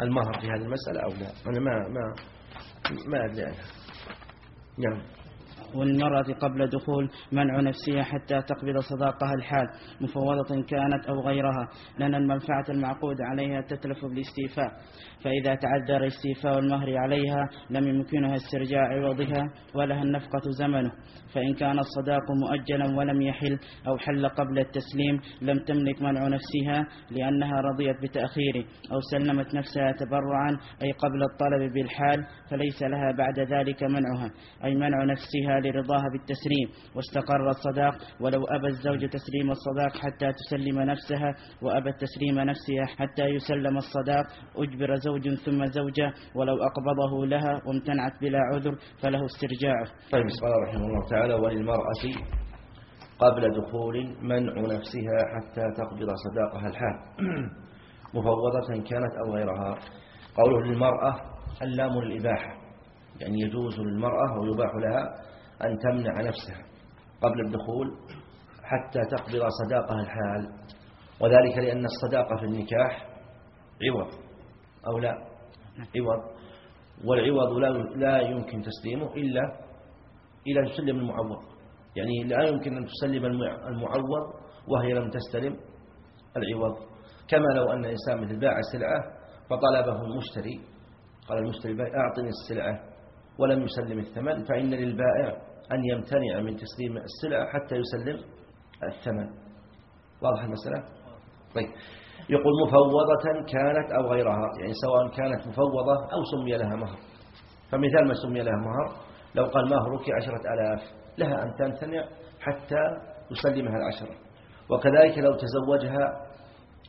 المهر في هذه المسألة أو لا؟ أنا ما ما ما أدري عنها. نعم. والمرأة قبل دخول منع نفسها حتى تقبض صداقها الحال مفوضة كانت أو غيرها. لأن المنفعة المعقود عليها تتلف بالاستيفاء. فإذا تعذر استيفاء المهر عليها لم يمكنها استرجاع عوضها ولها النفقة زمنه. فإن كان الصداق مؤجلا ولم يحل أو حل قبل التسليم لم تملك منع نفسها لأنها رضيت بتأخيره أو سلمت نفسها تبرعا أي قبل الطلب بالحال فليس لها بعد ذلك منعها أي منع نفسها لرضاها بالتسليم. واستقر الصداق ولو أبى الزوج تسليم الصداق حتى تسلم نفسها وأبى تسليم نفسها حتى يسلم الصداق. أجبر زوج ثم زوجة ولو أقبضه لها وامتنعت بلا عذر فله استرجاعه طيب بسم الله رحمه الله تعالى وللمرأة قبل دخول منع نفسها حتى تقبض صداقها الحال. [clears throat] مفوضة كانت أو غيرها. قوله للمرأة اللام للإباحة. يعني يجوز للمرأة ويباح لها أن تمنع نفسها قبل الدخول حتى تقبض صداقها الحال وذلك لأن الصداقة في النكاح عوض أو لا؟ عوض. والعوض لا يمكن تسليمه إلا إلى تسلم المعوض. يعني لا يمكن أن تسلم المع- المعوض وهي لم تستلم العوض. كما لو أن إنسان مثل باع سلعة فطلبه المشتري قال المشتري أعطني السلعة. ولم يسلم الثمن فإن للبائع أن يمتنع من تسليم السلعة حتى يسلم الثمن. واضح المسألة؟ طيب. يقول مفوضة كانت أو غيرها يعني سواء كانت مفوضة أو سمي لها مهر. فمثال ما سمي لها مهر لو قال مهرك عشرة ألاف لها أن تمتنع حتى يسلمها العشرة. وكذلك لو تزوجها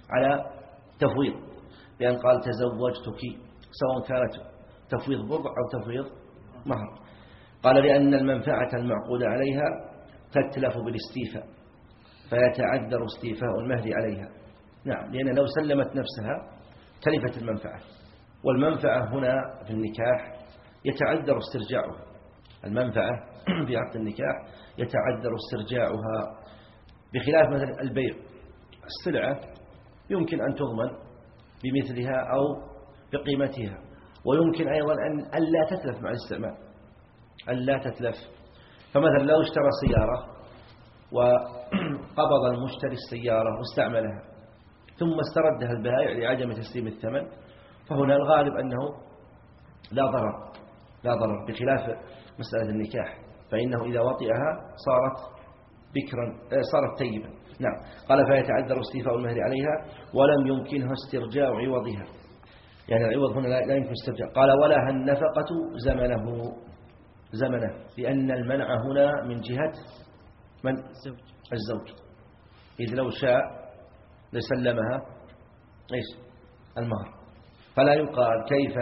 على تفويض بأن قال تزوجتك سواء كانت تفويض بضع أو تفويض مهر. قال لأن المنفعة المعقودة عليها تتلف بالاستيفاء فيتعذر استيفاء المهر عليها. نعم لأن لو سلمت نفسها تلفت المنفعة. والمنفعة هنا في النكاح يتعذر استرجاعها. المنفعة [clears throat] في عقد النكاح يتعذر استرجاعها بخلاف مثلا البيع. السلعة يمكن أن تضمن بمثلها أو بقيمتها ويمكن أيضا أن ألا تتلف مع الاستعمال. ألا تتلف. فمثلا لو اشترى سيارة وقبض المشتري السيارة واستعملها ثم استردها البائع لعدم تسليم الثمن فهنا الغالب أنه لا ضرر لا ضرر بخلاف مسألة النكاح. فإنه إذا وطئها صارت بكرا آه، صارت طيبا. نعم. قال فيتعذر استيفاء المهر عليها ولم يمكنها استرجاع عوضها. يعني العوض هنا لا لا يمكن استرجاع. قال ولها النفقة زمنه. زمنه. لأن المنع هنا من جهة من؟ الزوج. الزوج. إذ لو شاء لسلمها إيش؟ المهر. فلا يقال كيف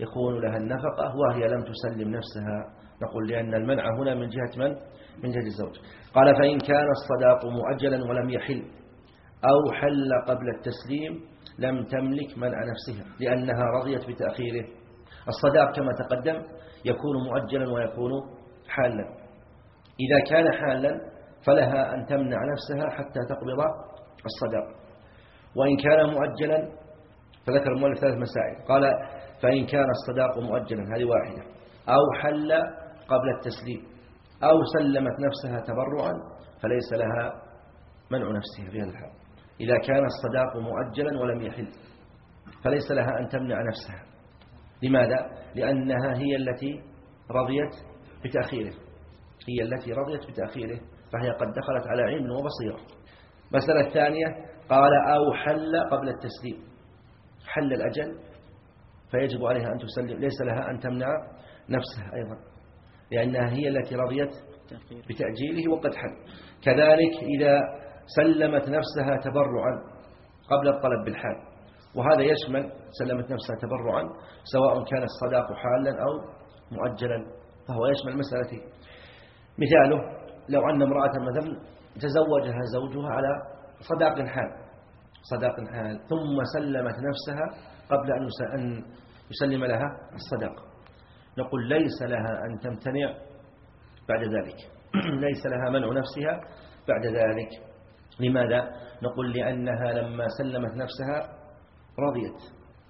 يكون لها النفقة وهي لم تسلم نفسها. نقول لأن المنع هنا من جهة من؟ من جهة الزوج. قال فإن كان الصداق مؤجلا ولم يحل أو حل قبل التسليم لم تملك منع نفسها لأنها رضيت بتأخيره. الصداق كما تقدم يكون مؤجلا ويكون حالا. إذا كان حالا فلها أن تمنع نفسها حتى تقبض الصداق. وإن كان مؤجلا فذكر المؤلف ثلاث مسائل. قال فإن كان الصداق مؤجلا هذه واحدة. أو حل قبل التسليم. أو سلمت نفسها تبرعا فليس لها منع نفسها في هذا الحال. إذا كان الصداق مؤجلا ولم يحل فليس لها أن تمنع نفسها. لماذا؟ لأنها هي التي رضيت بتأخيره. هي التي رضيت بتأخيره. فهي قد دخلت على علم وبصيرة. مسألة الثانية قال أو حل قبل التسليم. حل الأجل فيجب عليها أن تسلم. ليس لها أن تمنع نفسها أيضا. لأنها هي التي رضيت بتأجيله وقد حل. كذلك إذا سلمت نفسها تبرعا قبل الطلب بالحال. وهذا يشمل سلمت نفسها تبرعا سواء كان الصداق حالا أو مؤجلا فهو يشمل مسألتين مثاله. لو أن امرأة مثلا تزوجها زوجها على صداق حال صداق حال ثم سلمت نفسها قبل أن يسلم لها الصداق. نقول ليس لها أن تمتنع بعد ذلك. [clears throat] ليس لها منع نفسها بعد ذلك. لماذا؟ نقول لأنها لما سلمت نفسها رضيت.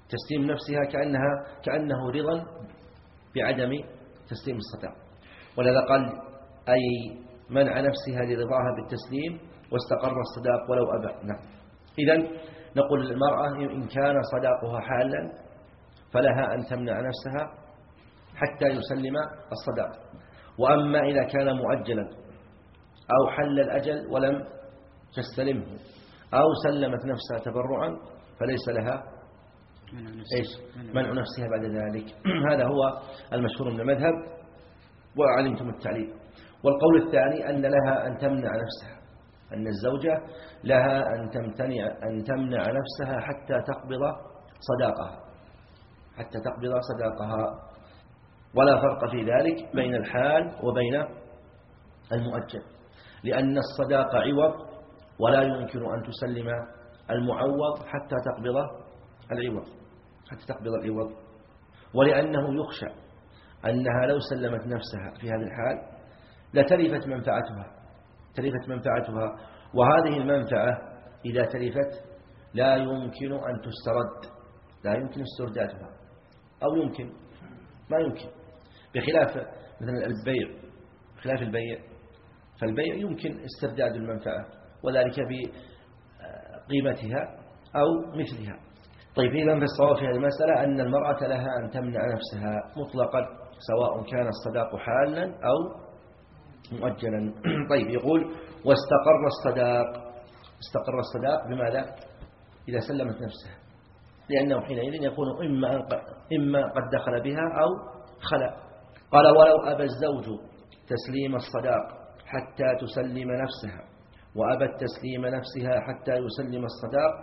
تسليم نفسها كأنها كأنه رضا بعدم تسليم الصداق ولذا قال أي منع نفسها لرضاها بالتسليم واستقر الصداق ولو أبى. نعم. إذا نقول المرأة إن كان صداقها حالا فلها أن تمنع نفسها حتى يسلم الصداق. وأما إذا كان مؤجلا أو حل الأجل ولم تستلمه أو سلمت نفسها تبرعا فليس لها. إيش؟ منع نفسها بعد ذلك. [clears throat] هذا هو المشهور من المذهب وعلمتم التعليل. والقول الثاني أن لها أن تمنع نفسها أن الزوجة لها أن تمتنع أن تمنع نفسها حتى تقبض صداقها. حتى تقبض صداقها. ولا فرق في ذلك بين الحال وبين المؤجل. لأن الصداق عوض ولا يمكن أن تسلم المعوض حتى تقبض العوض حتى تقبض العوض. ولأنه يخشى أنها لو سلمت نفسها في هذه الحال لتلفت منفعتها تلفت منفعتها. وهذه المنفعة إذا تلفت لا يمكن أن تسترد لا يمكن استردادها أو يمكن ما يمكن. بخلاف مثلا البيع بخلاف البيع فالبيع يمكن استرداد المنفعة وذلك بقيمتها أو مثلها. طيب إذا فالصواب في هذه المسألة أن المرأة لها أن تمنع نفسها مطلقا سواء كان الصداق حالا أو مؤجلا. [clears throat] طيب يقول واستقر الصداق. استقر الصداق بماذا؟ إذا سلمت نفسها. لأنه حينئذ يكون إما, إما قد دخل بها أو خلا. قال ولو أبى الزوج تسليم الصداق حتى تسلم نفسها. وأبى التسليم نفسها حتى يسلم الصداق.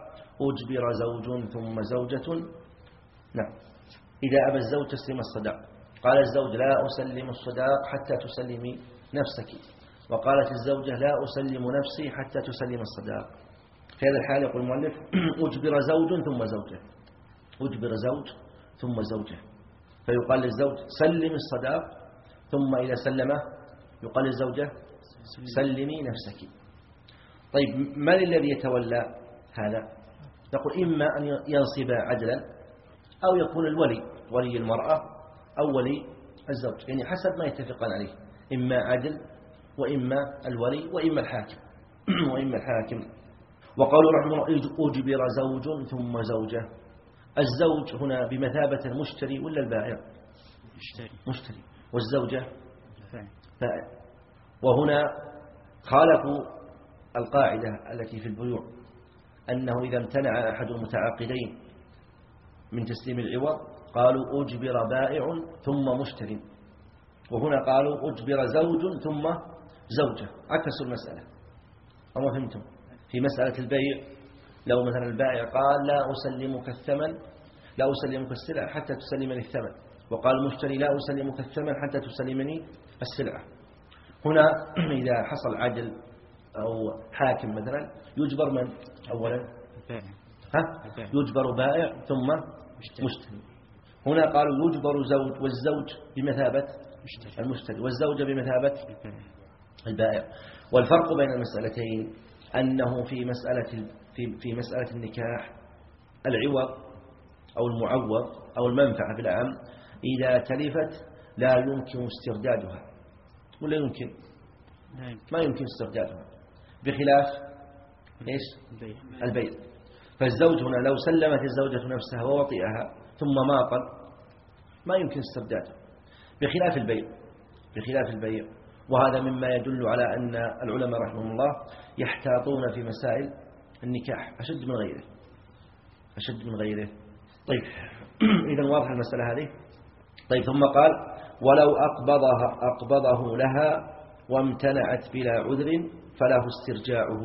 أجبر زوج ثم زوجة. نعم. إذا أبى الزوج تسليم الصداق. قال الزوج لا أسلم الصداق حتى تسلمي نفسك. وقالت الزوجة لا أسلم نفسي حتى تسلم الصداق. في هذا الحال يقول المؤلف [clears throat] أجبر زوج ثم زوجة. أجبر زوج ثم زوجة. فيقال للزوج سلم الصداق ثم إذا سلمه يقال للزوجة سلمي نفسك. طيب من الذي يتولى هذا؟ نقول إما أن ينصب عدلا أو يكون الولي ولي المرأة أو ولي الزوج يعني حسب ما يتفقان عليه إما عدل وإما الولي وإما الحاكم [clears throat] وإما الحاكم. وقالوا رحمه الله أجبر زوج ثم زوجة. الزوج هنا بمثابة المشتري ولا البائع؟ يشتري مشتري. والزوجة؟ فاعل. بائع. وهنا خالفوا القاعدة التي في البيوع أنه إذا امتنع أحد المتعاقدين من تسليم العوض قالوا أجبر بائع ثم مشتري وهنا قالوا أجبر زوج ثم زوجة. عكسوا المسألة. أما فهمتم؟ في مسألة البيع لو مثلا البائع قال لا أسلمك الثمن لا أسلمك السلعة حتى تسلمني الثمن. وقال المشتري لا أسلمك الثمن حتى تسلمني السلعة. هنا [clears throat] إذا حصل عدل أو حاكم مثلا يجبر من؟ أولا. ها. يجبر بائع ثم مشتري. هنا قالوا يجبر زوج والزوج بمثابة مشتري. المشتري والزوجة بمثابة البائع. والفرق بين المسألتين أنه في مسألة في في مسألة النكاح العوض أو المعوض أو المنفعة بالعام إذا تلفت لا يمكن استردادها ولا يمكن. لا يمكن. ما يمكن استردادها. بخلاف إيش؟ البيع فالزوج هنا لو سلمت الزوجة نفسها ووطئها ثم ماطل ما يمكن استرداده بخلاف البيع. بخلاف البيع. وهذا مما يدل على أن العلماء رحمهم الله يحتاطون في مسائل النكاح. أشد من غيره. أشد من غيره. طيب. [clears throat] إذا واضح المسألة هذه؟ طيب ثم قال ولو أقبضها أقبضه لها وامتنعت بلا عذر فله استرجاعه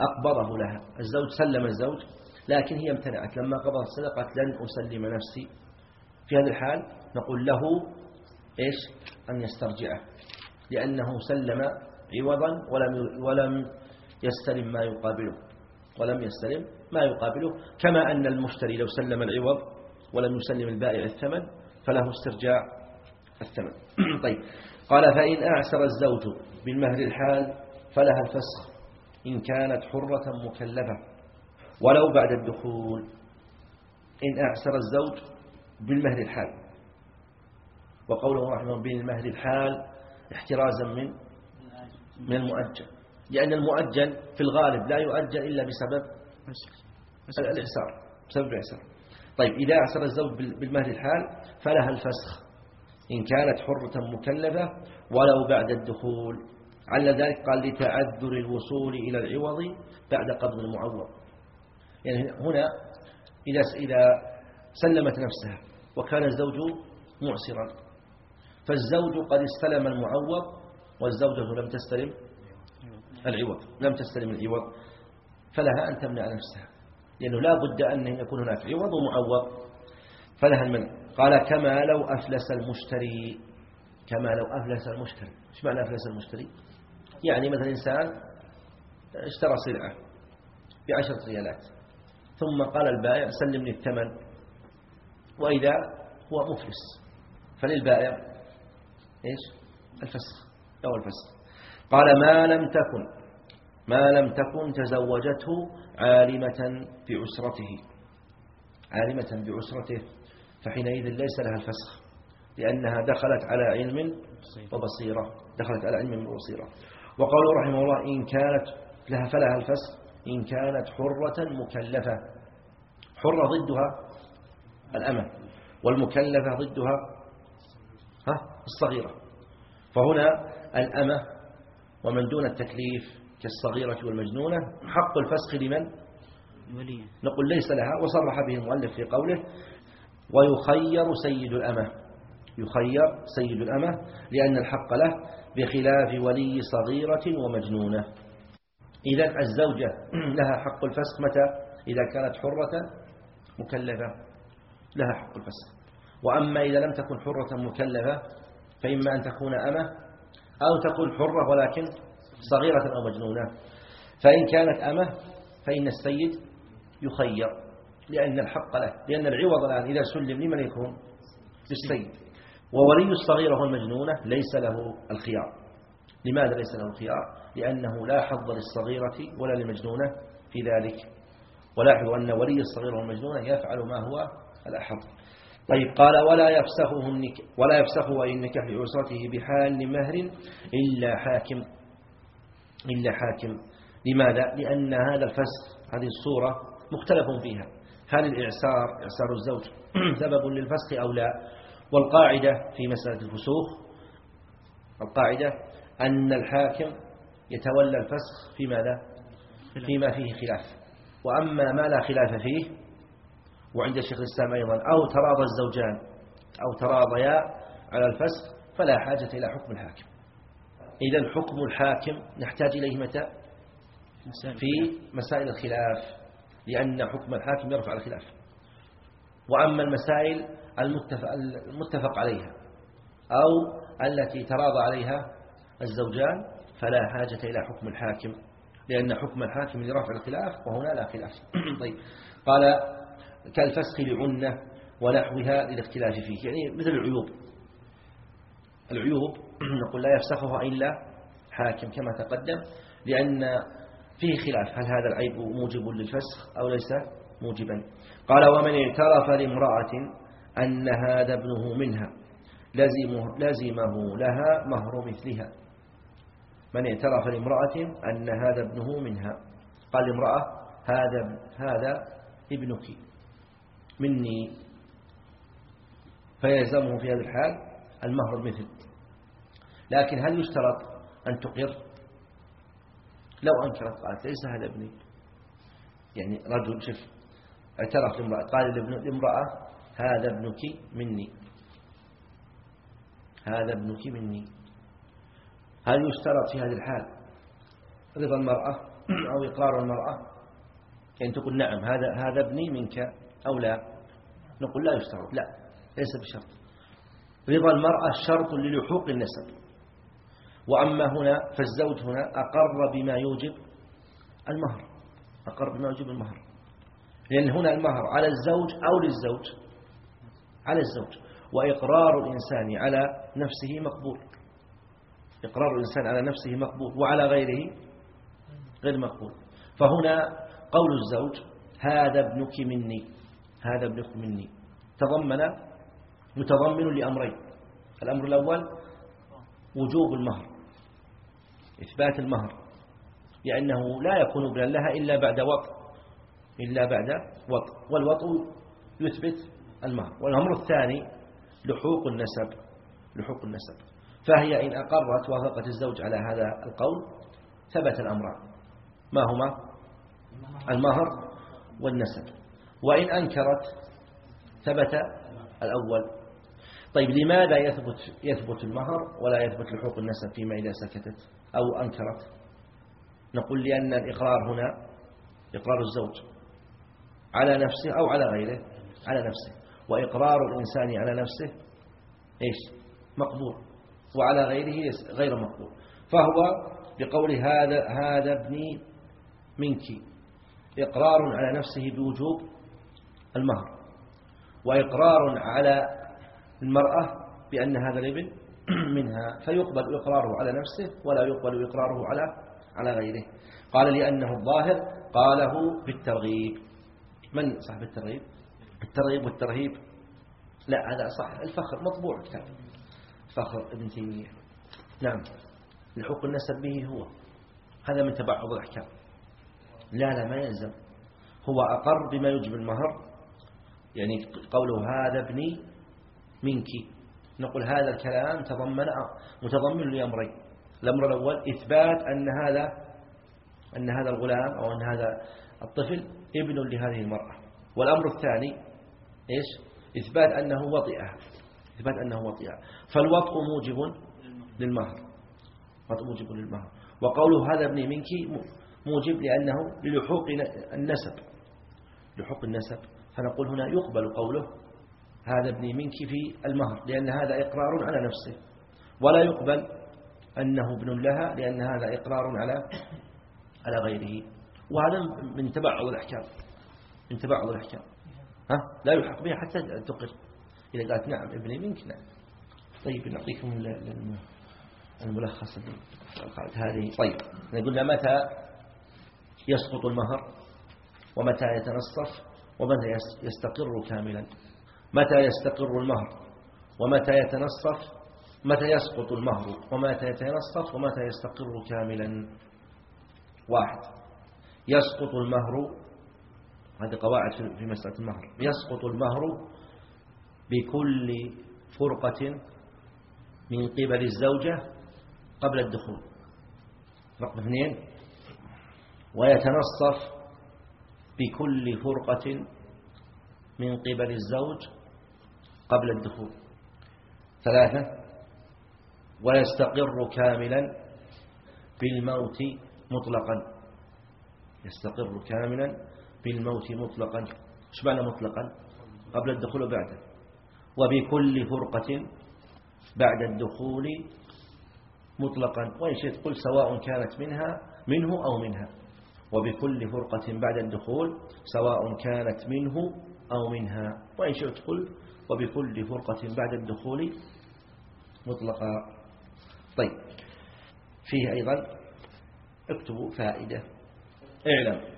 أقبضه لها. الزوج سلم الزوج لكن هي امتنعت. لما قبض الصدقة قالت لن أسلم نفسي. في هذا الحال نقول له إيش؟ أن يسترجعه. لأنه سلم عوضا ولم ولم يستلم ما يقابله. ولم يستلم ما يقابله. كما أن المشتري لو سلم العوض ولم يسلم البائع الثمن فله استرجاع الثمن. [clears throat] طيب. قال فإن أعسر الزوج بالمهر الحال فلها الفسخ إن كانت حرة مكلفة ولو بعد الدخول. إن أعسر الزوج بالمهر الحال. وقوله رحمه بين المهر الحال احترازا من من المؤجل. لأن المؤجل في الغالب لا يؤجل إلا بسبب الإعسار بسبب الإعسار. طيب إذا أعسر الزوج بالمهر الحال فلها الفسخ. إن كانت حرة مكلفة ولو بعد الدخول. على ذلك قال لتعذر الوصول إلى العوض بعد قبض المعوض. يعني هنا إذا إذا سلمت نفسها وكان الزوج معسرا فالزوج قد استلم المعوض والزوجة لم تستلم العوض لم تستلم العوض فلها أن تمنع نفسها. لأنه لا بد أن يكون هناك عوض ومعوض. فلها المنع. قال كما لو أفلس المشتري كما لو أفلس المشتري. إيش معنى أفلس المشتري؟ يعني مثلا إنسان اشترى سلعة بعشرة ريالات ثم قال البائع سلمني الثمن وإذا هو مفلس فللبائع إيش؟ الفسخ أو الفسخ. قال ما لم تكن ما لم تكن تزوجته عالمة بعسرته. عالمة بعسرته فحينئذ ليس لها الفسخ لأنها دخلت على علم وبصيرة دخلت على علم وبصيرة. وقالوا رحمه الله إن كانت لها فلها الفسخ إن كانت حرة مكلفة. حرة ضدها الأمة والمكلفة ضدها ها؟ الصغيرة. فهنا الأمة ومن دون التكليف كالصغيرة والمجنونة حق الفسخ لمن؟ نقول ليس لها وصرح به المؤلف في قوله ويخير سيد الأمة. يخير سيد الأمة لأن الحق له بخلاف ولي صغيرة ومجنونة. إذا الزوجة [clears throat] لها حق الفسخ. متى؟ إذا كانت حرة مكلفة لها حق الفسخ. وأما إذا لم تكن حرة مكلفة فإما أن تكون أمة أو تكون حرة ولكن صغيرة أو مجنونة. فإن كانت أمة فإن السيد يخير لأن الحق له لأن العوض الآن إذا سلم لمن يكون؟ للسيد. وولي الصغيرة والمجنونة ليس له الخيار. لماذا ليس له الخيار؟ لأنه لا حظ للصغيرة ولا للمجنونة في ذلك. ولاحظوا أن ولي الصغيرة والمجنونة يفعل ما هو الأحظ. طيب قال ولا يفسخه ولا يفسخه أي النكاح لعسرته بحال مهر إلا حاكم إلا حاكم. لماذا؟ لأن هذا الفسخ هذه الصورة مختلف فيها. هل الإعسار إعسار الزوج [clears throat] سبب للفسخ أو لا؟ والقاعدة في مسألة الفسوخ القاعدة أن الحاكم يتولى الفسخ في ماذا؟ فيما فيه خلاف. وأما ما لا خلاف فيه وعند الشيخ الإسلام أيضا أو تراضى الزوجان أو تراضيا على الفسخ فلا حاجة إلى حكم الحاكم. إذا حكم الحاكم نحتاج إليه متى؟ في مسائل الخلاف لأن حكم الحاكم يرفع الخلاف. وأما المسائل المتفق, عليها أو التي تراضى عليها الزوجان فلا حاجة إلى حكم الحاكم لأن حكم الحاكم لرفع الخلاف وهنا لا خلاف. [clears throat] طيب. قال كالفسخ لعنة ونحوها للاختلاف فيه. يعني مثل العيوب. العيوب [clears throat] نقول لا يفسخها إلا حاكم كما تقدم لأن فيه خلاف. هل هذا العيب موجب للفسخ أو ليس موجبا؟ قال ومن اعترف لامرأة أن هذا ابنه منها لزمه, لزمه لها مهر مثلها. من اعترف لامرأة أن هذا ابنه منها. قال لامرأة هذا هذا ابنك. مني. فيلزمه في هذا الحال المهر المثل لكن هل يشترط أن تقر؟ لو أنكرت قالت ليس هذا ابني. يعني رجل شوف اعترف لامرأة قال لامرأة هذا ابنك مني. هذا ابنك مني. هل يشترط في هذه الحال رضا المرأة أو إقرار المرأة؟ يعني تقول نعم هذا هذا ابني منك أو لا؟ نقول لا يشترط لا ليس بشرط. رضا المرأة شرط للحوق النسب. وأما هنا فالزوج هنا أقر بما يوجب المهر أقر بما يوجب المهر. لأن هنا المهر على الزوج أو للزوج. على الزوج. وإقرار الإنسان على نفسه مقبول. إقرار الإنسان على نفسه مقبول وعلى غيره غير مقبول. فهنا قول الزوج هذا ابنك مني هذا ابنك مني. تضمن متضمن لأمرين. الأمر الأول وجوب المهر إثبات المهر. لأنه لا يكون ابنا لها إلا بعد وط إلا بعد وط والوط يثبت المهر والأمر الثاني لحوق النسب لحوق النسب. فهي إن أقرت وافقت الزوج على هذا القول ثبت الأمران ما هما؟ المهر والنسب. وإن أنكرت ثبت الأول. طيب لماذا يثبت يثبت المهر ولا يثبت لحوق النسب فيما إذا سكتت أو أنكرت؟ نقول لأن الإقرار هنا إقرار الزوج على نفسه أو على غيره على نفسه. وإقرار الإنسان على نفسه إيش؟ مقبول. وعلى غيره غير مقبول. فهو بقول هذا هذا ابني منك. إقرار على نفسه بوجوب المهر. وإقرار على المرأة بأن هذا الابن [clears throat] منها. فيقبل إقراره على نفسه ولا يقبل إقراره على على غيره. قال لأنه الظاهر قاله بالترغيب. من صاحب الترغيب؟ الترغيب والترهيب. لا هذا صح. الفخر مطبوع كتاب. فخر ابن تيمية. نعم. الحق النسب به هو. هذا من تبعض الأحكام. لا لا ما يلزم. هو أقر بما يجب المهر. يعني قوله هذا ابني منك. نقول هذا الكلام تضمن متضمن لأمرين. الأمر الأول إثبات أن هذا أن هذا الغلام أو أن هذا الطفل ابن لهذه المرأة. والأمر الثاني إيش؟ إثبات أنه وطئها إثبات أنه وطئها فالوطء موجب للمهر. وطء موجب للمهر. وقوله هذا ابني منك موجب لأنه للحوق النسب. لحوق النسب. فنقول هنا يقبل قوله هذا ابني منك في المهر لأن هذا إقرار على نفسه. ولا يقبل أنه ابن لها لأن هذا إقرار على على غيره. وهذا من تبعض الأحكام. من تبعض الأحكام. ها؟ لا يلحق بها حتى تقر إذا قالت نعم. ابني منك نعم. طيب نعطيكم الملخص هذه. طيب قلنا متى يسقط المهر؟ ومتى يتنصف؟ ومتى يستقر كاملا؟ متى يستقر المهر؟ ومتى يتنصف؟ متى يسقط المهر؟ ومتى يتنصف؟ ومتى يستقر كاملا؟ واحد. يسقط المهر هذه قواعد في مسألة المهر. يسقط المهر بكل فرقة من قبل الزوجة قبل الدخول. رقم اثنين. ويتنصف بكل فرقة من قبل الزوج قبل الدخول. ثلاثة. ويستقر كاملا بالموت مطلقا. يستقر كاملا بالموت مطلقا. إيش معنى مطلقا؟ قبل الدخول وبعده وبكل فرقة بعد الدخول مطلقا. وإن شئت قل سواء كانت منها منه أو منها. وبكل فرقة بعد الدخول سواء كانت منه أو منها. وإن شئت قل وبكل فرقة بعد الدخول مطلقا. طيب فيه أيضا اكتبوا فائدة. اعلم.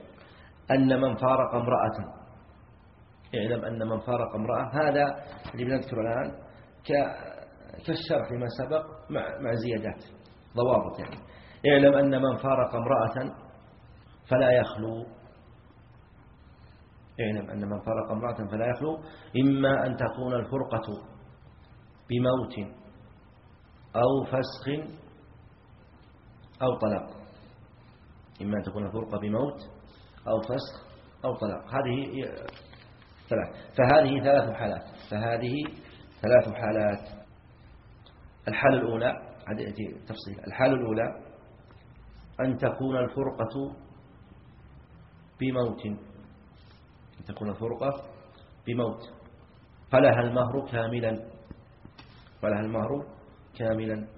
أن من فارق امرأة. اعلم أن من فارق امرأة. هذا اللي بنذكره الآن كالشرح لما سبق مع, مع زيادات. ضوابط يعني. اعلم أن من فارق امرأة فلا يخلو. اعلم أن من فارق امرأة فلا يخلو. إما أن تكون الفرقة بموت أو فسخ أو طلاق. إما أن تكون الفرقة بموت أو فسخ أو طلاق. هذه ثلاث. فهذه ثلاث حالات فهذه ثلاث حالات الحالة الأولى هذه تفصيل. الحالة الأولى أن تكون الفرقة بموت. أن تكون الفرقة بموت. فلها المهر كاملا. فلها المهر كاملا.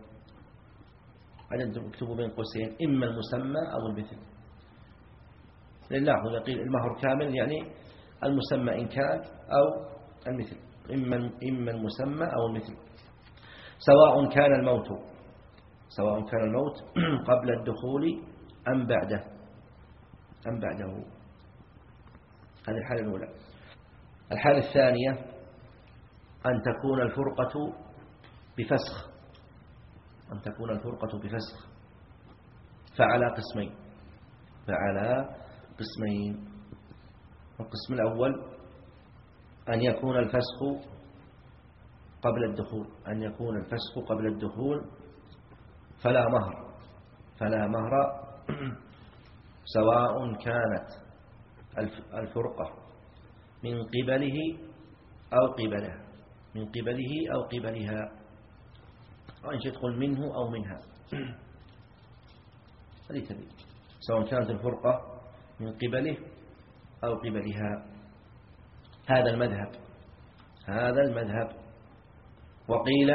عدد اكتبوا بين قوسين. إما المسمى أو المثل. لله يقول المهر كامل يعني المسمى إن كان أو المثل إما إما المسمى أو المثل. سواء كان الموت سواء كان الموت [clears throat] قبل الدخول أم بعده أم بعده. هذه الحالة الأولى. الحالة الثانية أن تكون الفرقة بفسخ. أن تكون الفرقة بفسخ. فعلى قسمين. فعلى قسمين. القسم الأول أن يكون الفسخ قبل الدخول أن يكون الفسخ قبل الدخول فلا مهر فلا مهر [clears throat] سواء كانت الفرقة من قبله أو قبلها من قبله أو قبلها. وإن شئت تقول منه أو منها. [clears throat] هذه تبي. سواء كانت الفرقة من قبله أو قبلها. هذا المذهب. هذا المذهب. وقيل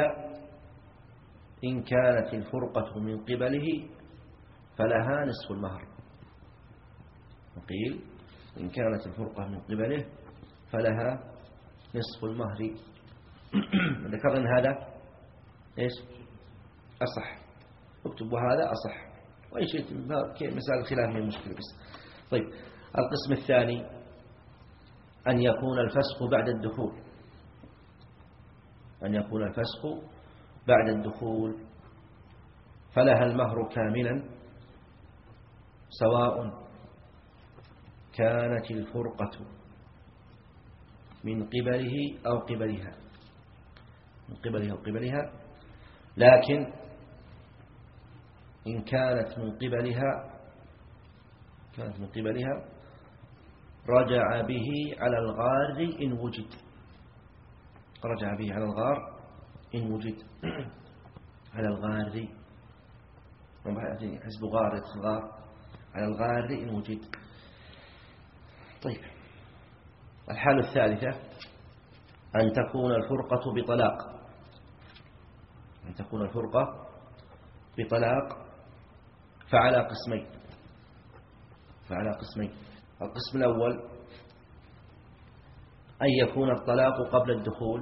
إن كانت الفرقة من قبله فلها نصف المهر. وقيل إن كانت الفرقة من قبله فلها نصف المهر. [clears throat] ذكرنا هذا إيش؟ أصح. اكتب وهذا أصح. وإن شئت مسألة الخلاف من مشكلة بس. طيب القسم الثاني أن يكون الفسق بعد الدخول. أن يكون الفسق بعد الدخول. فلها المهر كاملا سواء كانت الفرقة من قبله أو قبلها. من قبله أو قبلها. لكن إن كانت من قبلها كانت من قبلها رجع به على الغار إن وجد. رجع به على الغار إن وجد. [clears throat] على الغار. حسب غار الغار. على الغار إن وجد. طيب. الحالة الثالثة أن تكون الفرقة بطلاق. أن تكون الفرقة بطلاق فعلى قسمين. فعلى قسمين. القسم الأول أن يكون الطلاق قبل الدخول.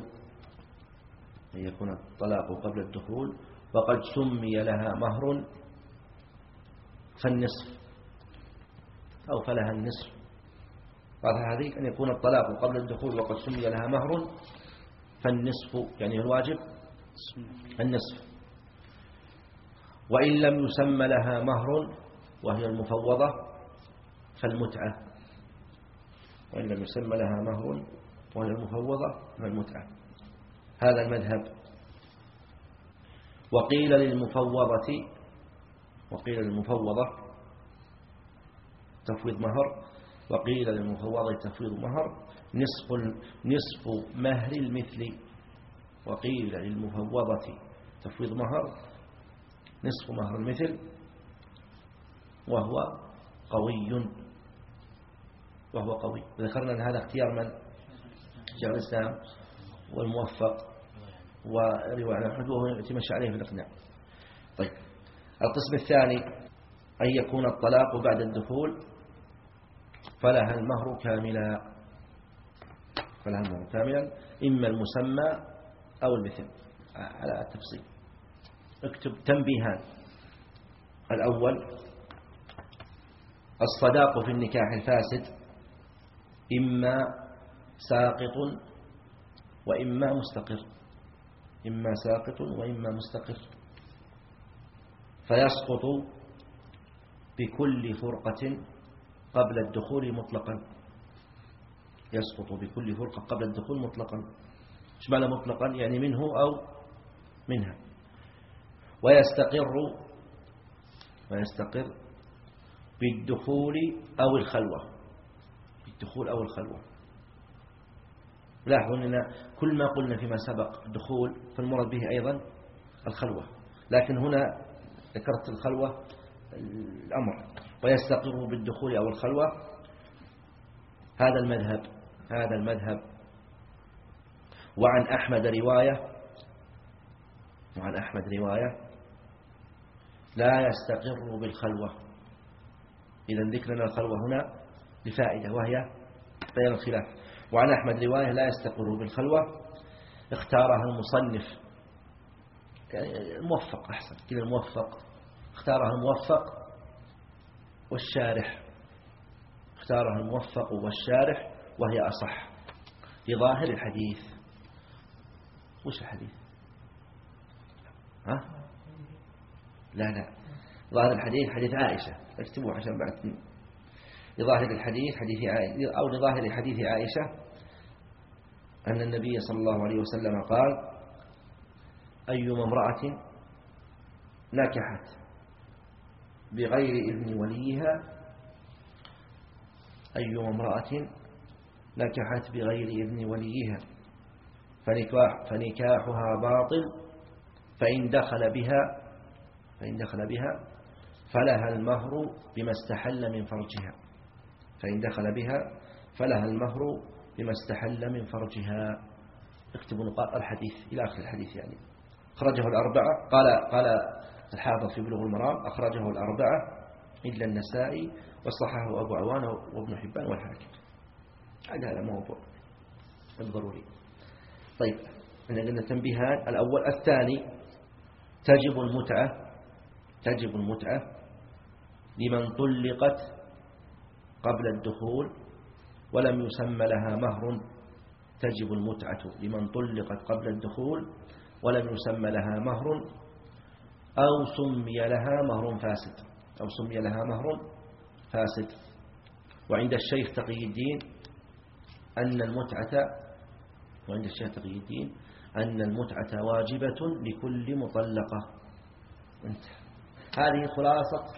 أن يكون الطلاق قبل الدخول. وقد سمي لها مهر فالنصف. أو فلها النصف. قال هذه أن يكون الطلاق قبل الدخول وقد سمي لها مهر فالنصف يعني الواجب النصف. وإن لم يسمى لها مهر وهي المفوضة فالمتعة وإن لم يسمى لها مهر وهي المفوضة فالمتعة. هذا المذهب. وقيل للمفوضة وقيل للمفوضة تفويض مهر وقيل للمفوضة تفويض مهر نصف نصف مهر المثل. وقيل للمفوضة تفويض مهر نصف مهر المثل وهو قوي. وهو قوي. ذكرنا أن هذا اختيار من؟ شيخ الإسلام والموفق ورواية عن أحمد وهو يتمشى عليه في الإقناع. طيب القسم الثاني أن يكون الطلاق بعد الدخول فلها المهر كاملا. فلها المهر كاملا إما المسمى أو المثل. على التفصيل. اكتب تنبيهان. الأول الصداق في النكاح الفاسد. إما ساقط وإما مستقر. إما ساقط وإما مستقر. فيسقط بكل فرقة قبل الدخول مطلقا. يسقط بكل فرقة قبل الدخول مطلقا. إيش معنى مطلقا؟ يعني منه أو منها. ويستقر ويستقر بالدخول أو الخلوة. الدخول أو الخلوة لاحظوا أننا كل ما قلنا فيما سبق دخول فالمراد به أيضا الخلوة. لكن هنا ذكرت الخلوة الأمر. ويستقر بالدخول أو الخلوة هذا المذهب هذا المذهب. وعن أحمد رواية وعن أحمد رواية. لا يستقر بالخلوة. إذا ذكرنا الخلوة هنا. لفائدة وهي بيان الخلاف. وعن أحمد رواية لا يستقر بالخلوة اختارها المصنف. الموفق أحسن. كذا الموفق. اختارها الموفق والشارح. اختارها الموفق والشارح وهي أصح. لظاهر الحديث. وش الحديث؟ ها؟ لا لا. ظاهر الحديث حديث عائشة. اكتبوه عشان بعد لظاهر الحديث حديث أو لظاهر حديث عائشة أن النبي صلى الله عليه وسلم قال أيما امرأة نكحت بغير إذن وليها أيما امرأة نكحت بغير إذن وليها فنكاح فنكاحها باطل فإن دخل بها فإن دخل بها فلها المهر بما استحل من فرجها. فإن دخل بها فلها المهر بما استحل من فرجها. اكتبوا نقاط الحديث إلى آخر الحديث يعني. أخرجه الأربعة. قال قال الحافظ في بلوغ المرام أخرجه الأربعة إلا النسائي وصححه أبو عوان وابن حبان والحاكم. هذا موضوع الضروري. طيب عندنا تنبيهان. الأول الثاني تجب المتعة تجب المتعة لمن طلقت قبل الدخول ولم يسمى لها مهر تجب المتعة لمن طلقت قبل الدخول ولم يسمى لها مهر أو سمي لها مهر فاسد. أو سمي لها مهر فاسد. وعند الشيخ تقي الدين أن المتعة وعند الشيخ تقي الدين أن المتعة واجبة لكل مطلقة. انتهى. هذه خلاصة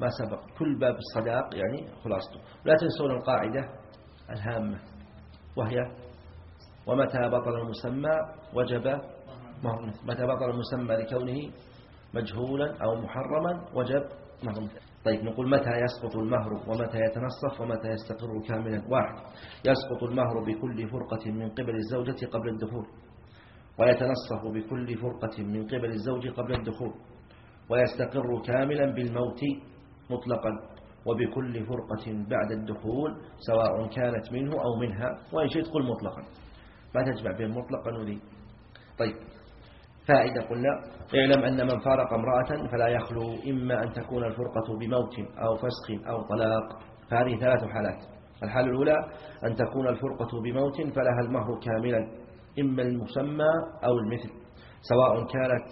ما سبق. كل باب الصداق يعني خلاصته. لا تنسون القاعدة الهامة وهي ومتى بطل المسمى وجب متى بطل المسمى لكونه مجهولا أو محرما وجب مهر طيب نقول متى يسقط المهر ومتى يتنصف ومتى يستقر كاملا؟ واحد يسقط المهر بكل فرقة من قبل الزوجة قبل الدخول. ويتنصف بكل فرقة من قبل الزوج قبل الدخول. ويستقر كاملا بالموت مطلقا وبكل فرقة بعد الدخول سواء كانت منه أو منها وإن شئت قل مطلقا. ما تجمع بين مطلقا وذي طيب. فائدة قلنا اعلم أن من فارق امرأة فلا يخلو إما أن تكون الفرقة بموت أو فسخ أو طلاق. فهذه ثلاث حالات. الحالة الأولى أن تكون الفرقة بموت فلها المهر كاملا إما المسمى أو المثل سواء كانت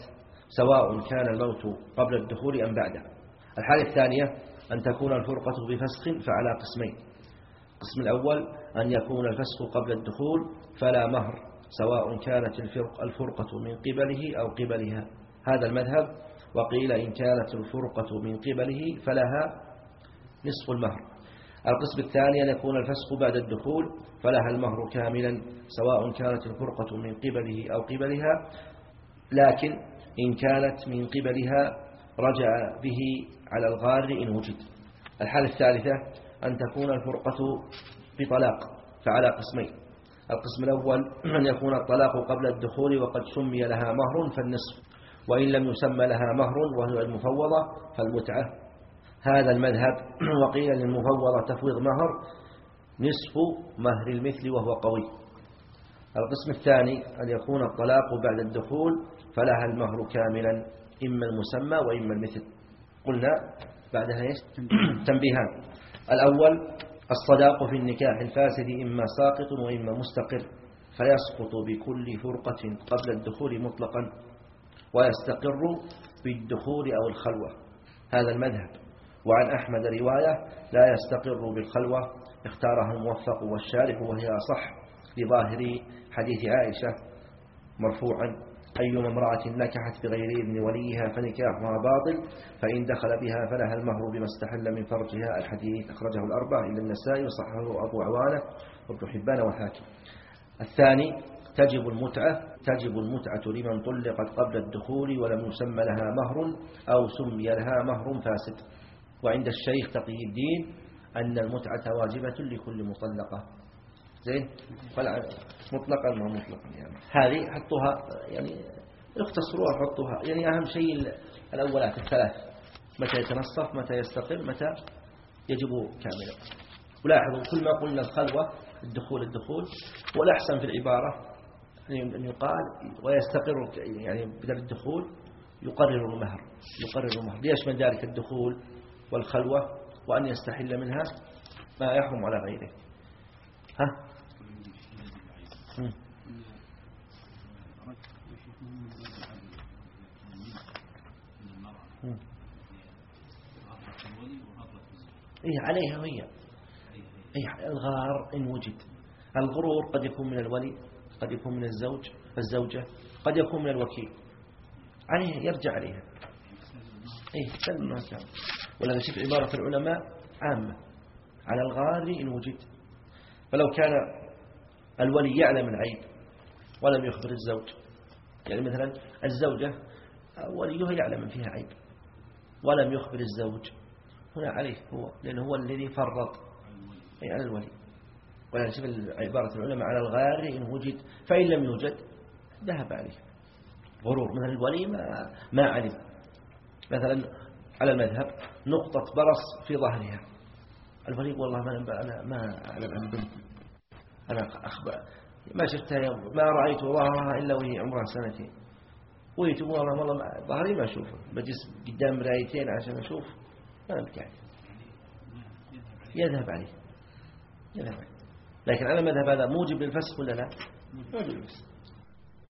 سواء كان الموت قبل الدخول أم بعده. الحالة الثانية أن تكون الفرقة بفسخ فعلى قسمين. القسم الأول أن يكون الفسخ قبل الدخول فلا مهر سواء كانت الفرقة من قبله أو قبلها. هذا المذهب وقيل إن كانت الفرقة من قبله فلها نصف المهر. القسم الثاني أن يكون الفسخ بعد الدخول فلها المهر كاملا سواء كانت الفرقة من قبله أو قبلها. لكن إن كانت من قبلها رجع به على الغار إن وجد. الحالة الثالثة أن تكون الفرقة بطلاق فعلى قسمين. القسم الأول أن يكون الطلاق قبل الدخول وقد سمي لها مهر فالنصف. وإن لم يسمى لها مهر وهي المفوضة فالمتعة. هذا المذهب [clears throat] وقيل للمفوضة تفويض مهر نصف مهر المثل وهو قوي. القسم الثاني أن يكون الطلاق بعد الدخول فلها المهر كاملا. إما المسمى وإما المثل. قلنا بعدها [clears throat] تنبيهان. الأول الصداق في النكاح الفاسد إما ساقط وإما مستقر. فيسقط بكل فرقة قبل الدخول مطلقا ويستقر بالدخول أو الخلوة. هذا المذهب. وعن أحمد رواية لا يستقر بالخلوة. اختارها الموفق والشارح وهي صح لظاهر حديث عائشة مرفوعا. أيما امرأة نكحت بغير إذن وليها فنكاحها باطل فإن دخل بها فلها المهر بما استحل من فرجها. الحديث أخرجه الأربعة إلى النساء وصححه أبو عوانة وابن حبان والحاكم. الثاني تجب المتعة تجب المتعة لمن طلقت قبل الدخول ولم يسمى لها مهر أو سمي لها مهر فاسد. وعند الشيخ تقي الدين أن المتعة واجبة لكل مطلقة. زين؟ مطلقا ما مطلقا يعني. هذه حطوها يعني اختصروها حطوها. يعني أهم شيء الأولات الثلاث. متى يتنصف متى يستقل متى يجب كاملا ولاحظوا كل ما قلنا الخلوة الدخول الدخول والأحسن في العبارة أن يقال ويستقر يعني بدل الدخول يقرر المهر. يقرر المهر. ليش من ذلك الدخول والخلوة؟ وأن يستحل منها ما يحرم على غيره. ها؟ إيه عليها هي. إيه الغار إن وجد. الغرور قد يكون من الولي قد يكون من الزوج الزوجة قد يكون من الوكيل. عليها يرجع عليها. إيه سلم ما كان ولا نشوف عبارة العلماء عامة. على الغار إن وجد. فلو كان الولي يعلم العيب ولم يخبر الزوج. يعني مثلا الزوجة وليها يعلم فيها عيب؟ ولم يخبر الزوج. هنا عليه هو لأنه هو الذي فرط. أي على الولي. نشوف عبارة العلماء على الغار إن وجد فإن لم يوجد ذهب عليه. غرور. مثلا الولي ما, ما علم. مثلا على المذهب نقطة برص في ظهرها. الولي والله ما أنا ما أعلم عن بنتي. أنا أخبر. ما شفتها يوم. ما رأيت ظهرها إلا وهي عمرها سنتين. ويت والله والله ظهري ما أشوفه بجلس قدام مرايتين عشان أشوف ما أمكن يذهب عليه يذهب عليه لكن على مذهب هذا موجب للفسخ ولا لا؟ موجب للفسخ